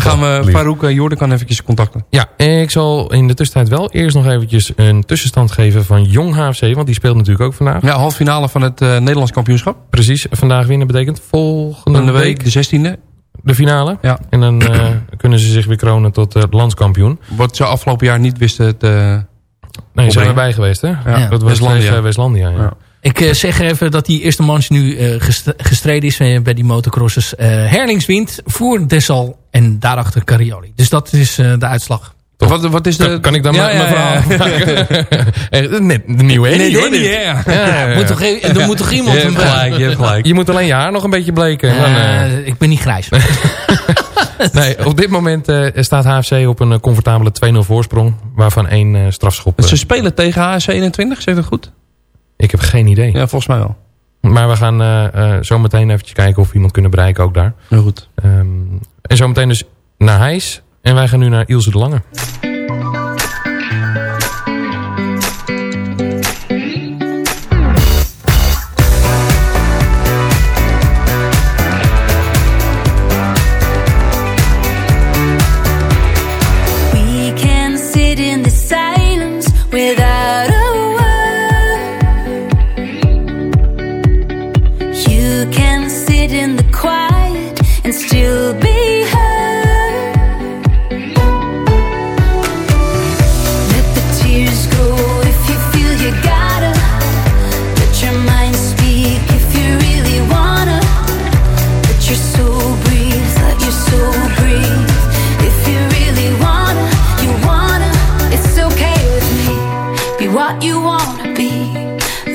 Dan gaan we. Farouk uh, Jordan kan eventjes contacten. Ja, ik zal in de tussentijd wel eerst nog eventjes een tussenstand geven van Jong HFC. Want die speelt natuurlijk ook vandaag. Ja, halve finale van het eh, Nederlands kampioenschap. Precies, vandaag winnen betekent volgende de week week, de 16e. de finale. Ja. En dan eh, kunnen ze zich weer kronen tot eh, landskampioen. Wat ze afgelopen jaar niet wisten te... Nee, ze zijn erbij geweest hè? Ja. Dat was Westlandia. Westlandia. Ja. Ja. Ik eh, zeg even dat die eerste manche nu eh, gest- gestreden is eh, bij die motocrossers. Eh Herlings wint voor Dessal en daarachter Carioli. Dus dat is eh, de uitslag. Wat, wat is de... Kan, kan ik dan Ja, mijn ja, verhaal Net de nieuwe Nee, hoor, nee, ja. Moet toch, er moet toch iemand... Je hebt gelijk, je hebt gelijk. Je moet alleen je haar nog een beetje bleken. En dan, ik ben niet grijs. nee, op dit moment eh, staat HFC op een comfortabele 2-0 voorsprong. Waarvan één eh, strafschop. Ze spelen tegen HSC 21, zeg ik dat goed? Ik heb geen idee. Ja, volgens mij wel. Maar we gaan eh, eh, zo meteen eventjes kijken of we iemand kunnen bereiken ook daar. Heel goed. Ehm, en zo meteen dus naar Heijs. En wij gaan nu naar Ilse de Lange.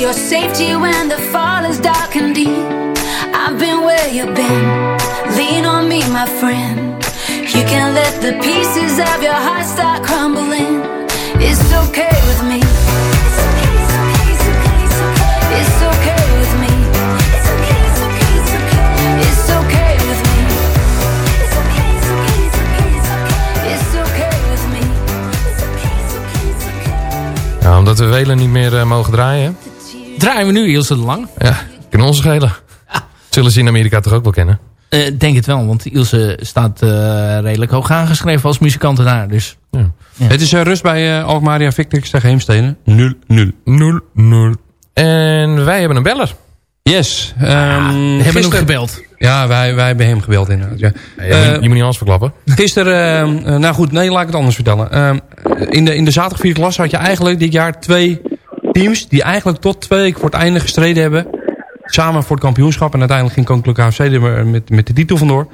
your safety when the fall is dark and deep. I've been where you've been. Lean on me, my friend. You can let the pieces of your heart start crumbling. It's okay with me. It's okay, with okay. Ja, omdat we Welen niet meer eh, mogen draaien. Draaien we nu Ilse de Lang? Ja, kunnen ons schelen. Zullen ze in Amerika toch ook wel kennen? Eh, denk het wel, want Ilse staat eh, redelijk hoog aangeschreven als muzikant daar. Dus. Ja. Het is eh, rust bij uh, Alkmaria Victrix tegen Heemstede. 0-0. 0-0. En wij hebben een beller. Yes. Um, we hebben hem gebeld. Ja, wij, wij hebben hem gebeld inderdaad. Ja. je, moet, je moet niet alles verklappen. Gisteren, ehm, eh, nou goed, nee, laat ik het anders vertellen. Ehm, in, de, in de zaterdag vierde klas had je eigenlijk dit jaar twee teams... die eigenlijk tot twee weken voor het einde gestreden hebben. Samen voor het kampioenschap. En uiteindelijk ging Koninklijke HFC er met, met de titel vandoor.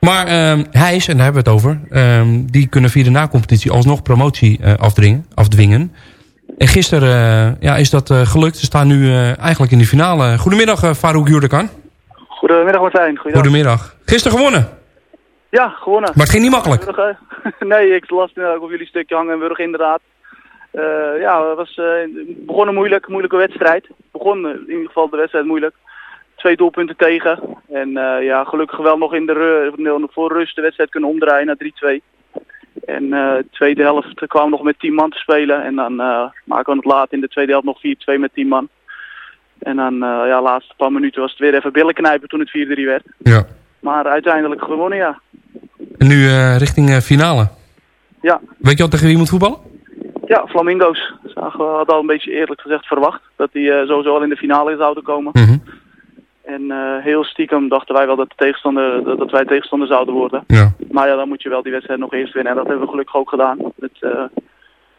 Maar ehm Hijs, en daar hebben we het over... ehm, die kunnen via de na-competitie alsnog promotie eh, afdringen, afdwingen. En gisteren eh, ja, is dat eh, gelukt. Ze staan nu eigenlijk in de finale. Goedemiddag, Farouk Jurdekan. Goedemiddag Martijn. Goeiedag. Goedemiddag. Gisteren gewonnen. Ja, gewonnen. Maar het ging niet makkelijk. Nee, ik las ook op jullie stukje hangen en Wurg inderdaad. Eh, ja, het was, eh, begon een moeilijk, moeilijke wedstrijd. Begon eh, in ieder geval de wedstrijd moeilijk. Twee doelpunten tegen. En ja, gelukkig wel nog in de voor rust de wedstrijd kunnen omdraaien naar 3-2. En de tweede helft kwamen we nog met 10 man te spelen. En dan maken we het laat in de tweede helft nog 4-2 met 10 man. En dan, ja, de laatste paar minuten was het weer even billen knijpen toen het 4-3 werd. Ja. Maar uiteindelijk gewonnen, ja. En nu richting finale. Ja, Weet je al tegen wie je moet voetballen? Ja Flamingo's. Zagen we hadden al een beetje eerlijk gezegd verwacht dat die eh, sowieso al in de finale zouden komen. Mhm. En eh, heel stiekem dachten wij wel dat, de tegenstander, dat, wij tegenstander zouden worden. Ja. Maar ja, dan moet je wel die wedstrijd nog eerst winnen. En dat hebben we gelukkig ook gedaan. Het, eh,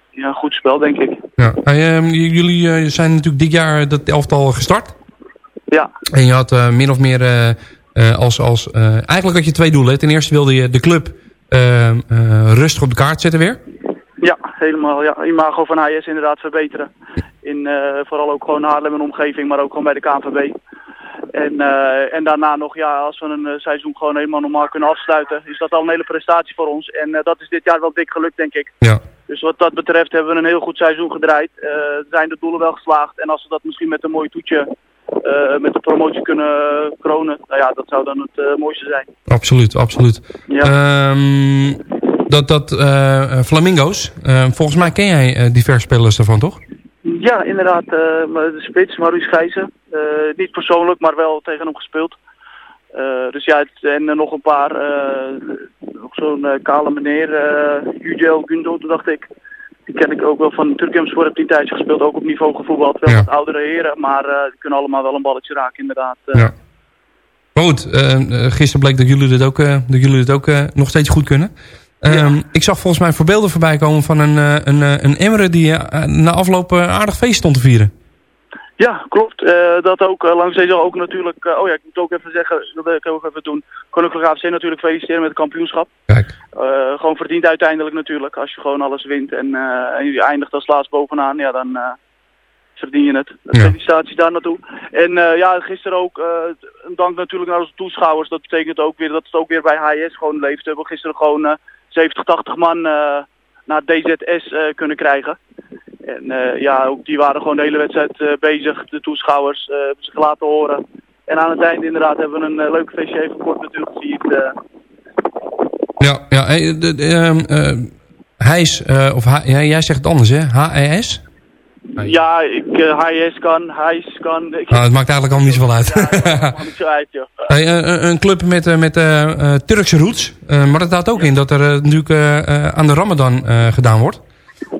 ja, een goed spel, denk ik. ja. Ehm, jullie zijn natuurlijk dit jaar dat elftal gestart. Ja, En je had min of meer als... als eigenlijk had je twee doelen. Ten eerste wilde je de club ehm, eh, rustig op de kaart zetten weer. Helemaal. Ja. Imago van HIS inderdaad verbeteren. In, eh, vooral ook gewoon Haarlem en omgeving, maar ook gewoon bij de KNVB. En, eh, en daarna nog, ja, als we een eh, seizoen gewoon helemaal normaal kunnen afsluiten, is dat al een hele prestatie voor ons. En dat is dit jaar wel dik gelukt, denk ik. Ja. Dus wat dat betreft hebben we een heel goed seizoen gedraaid. Zijn de doelen wel geslaagd. En als we dat misschien met een mooi toetje met de promotie kunnen kronen, nou ja, dat zou dan het mooiste zijn. Absoluut, absoluut. Ja. Ehm, dat dat eh, eh, Flamingo's, eh, volgens mij ken jij eh, diverse spelers daarvan, toch? Ja, inderdaad. de spits, Maurice Gijzen. Niet persoonlijk, maar wel tegen hem gespeeld. Dus ja, het- en nog een paar. nog zo'n kale meneer, eh Yücel Gündoğdu, dacht ik. Die ken ik ook wel van Turkemspor, heb die tijdje gespeeld. Ook op niveau gevoetbald. Wel Ja. wat oudere heren, maar die kunnen allemaal wel een balletje raken, inderdaad. Ja. Maar goed, gisteren bleek dat jullie dit ook, dat jullie dit ook nog steeds goed kunnen. Ehm, Ik zag volgens mij voorbeelden voorbij komen van een, eh, een, eh, een Emre die eh, na afloop aardig feest stond te vieren. Ja, klopt. Dat ook eh, langs deze ook natuurlijk. oh ja, ik moet ook even zeggen, dat wil ik ook even doen. Koninklijke AFC natuurlijk feliciteren met het kampioenschap. Kijk. Gewoon verdiend uiteindelijk natuurlijk. Als je gewoon alles wint en, en je eindigt als laatst bovenaan, ja, dan verdien je het. Ja. Felicitaties daar naartoe. En ja, gisteren ook een dank natuurlijk naar onze toeschouwers. Dat betekent ook weer dat het ook weer bij HIS gewoon leeft. We hebben gisteren gewoon 70, 80 man eh, naar DZS eh, kunnen krijgen. En eh, ja, ook die waren gewoon de hele wedstrijd bezig. De toeschouwers hebben zich laten horen. En aan het einde inderdaad hebben we een leuk feestje even kort natuurlijk eh. Ja, ja ehm, eh, Hijs, eh, of jij zegt het anders hè, HES? Ja, ik, eh HIS kan, HIS kan. Ik, Nou, het maakt eigenlijk al niet zoveel uit. maakt niet zo uit, joh. Hey, een- club met, eh, met eh, Turkse roots. Maar dat houdt ook in dat er natuurlijk aan de Ramadan gedaan wordt.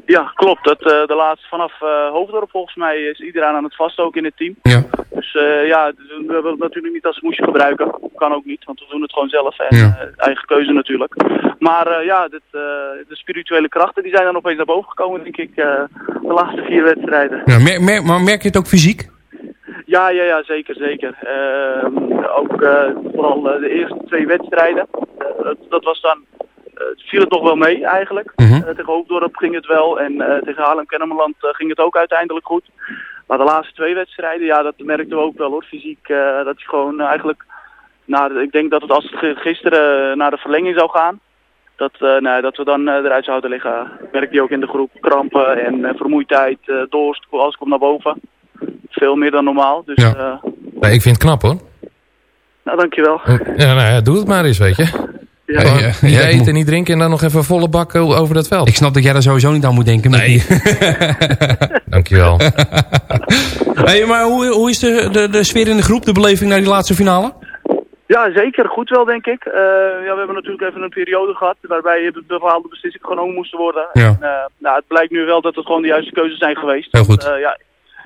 Ja, klopt. Dat, de laatste vanaf Hoofddorp volgens mij is iedereen aan het vast ook in het team. Ja. Dus eh, ja, we willen het natuurlijk niet als smoesje gebruiken. Kan ook niet, want we doen het gewoon zelf. En Ja. eh, eigen keuze natuurlijk. Maar eh, ja, dit, de spirituele krachten die zijn dan opeens naar boven gekomen, denk ik, de laatste vier wedstrijden. Ja, mer- mer- maar merk je het ook fysiek? Ja, ja, ja, zeker, zeker. Ehm, ook vooral de eerste twee wedstrijden. Dat, was dan, viel het nog wel mee eigenlijk. Mhm. Tegen Hoofddorp ging het wel en tegen Haarlem-Kennemerland ging het ook uiteindelijk goed. Maar de laatste twee wedstrijden, ja, dat merkten we ook wel hoor. Fysiek, eh, dat hij gewoon eh, eigenlijk... Nou, ik denk dat het als het gisteren naar de verlenging zou gaan... Dat, eh, nee, dat we dan eh, eruit zouden liggen. Merk je ook in de groep. Krampen en eh, vermoeidheid, eh, dorst, alles komt naar boven. Veel meer dan normaal. Dus Ja. ja. Nee, ik vind het knap hoor. nou, dankjewel. Ja, nou ja, doe het maar eens, weet je. Ja. Gewoon Ja, niet ja, eten, moet- niet drinken en dan nog even volle bak o- over dat veld. Ik snap dat jij daar sowieso niet aan moet denken. Nee. Dankjewel. hey, maar hoe, hoe is de, de, de sfeer in de groep, de beleving naar die laatste finale? Ja, zeker. Goed wel, denk ik. Eh, ja, we hebben natuurlijk even een periode gehad waarbij bepaalde beslissingen genomen moesten worden. Ja. En, eh, nou, het blijkt nu wel dat het gewoon de juiste keuzes zijn geweest. Heel goed. Eh, ja,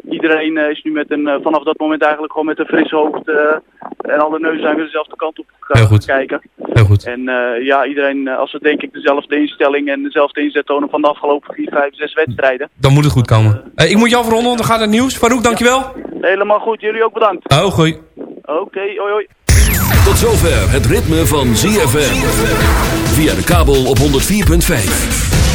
iedereen eh, is nu met een, eh, vanaf dat moment eigenlijk gewoon met een fris hoofd eh, en alle neuzen zijn weer dezelfde kant op gaan Heel goed. kijken. Heel goed. En eh, ja, iedereen, als we denk ik dezelfde instelling en dezelfde inzet tonen van de afgelopen 4, 5, 6 wedstrijden. Dan moet het goed komen. Hey, ik moet je afronden, want dan gaat het nieuws. Farouk, dankjewel. Helemaal goed. Jullie ook bedankt. Oh, goeie. Oké, hoi hoi. Tot zover het ritme van ZFM. Via de kabel op 104.5.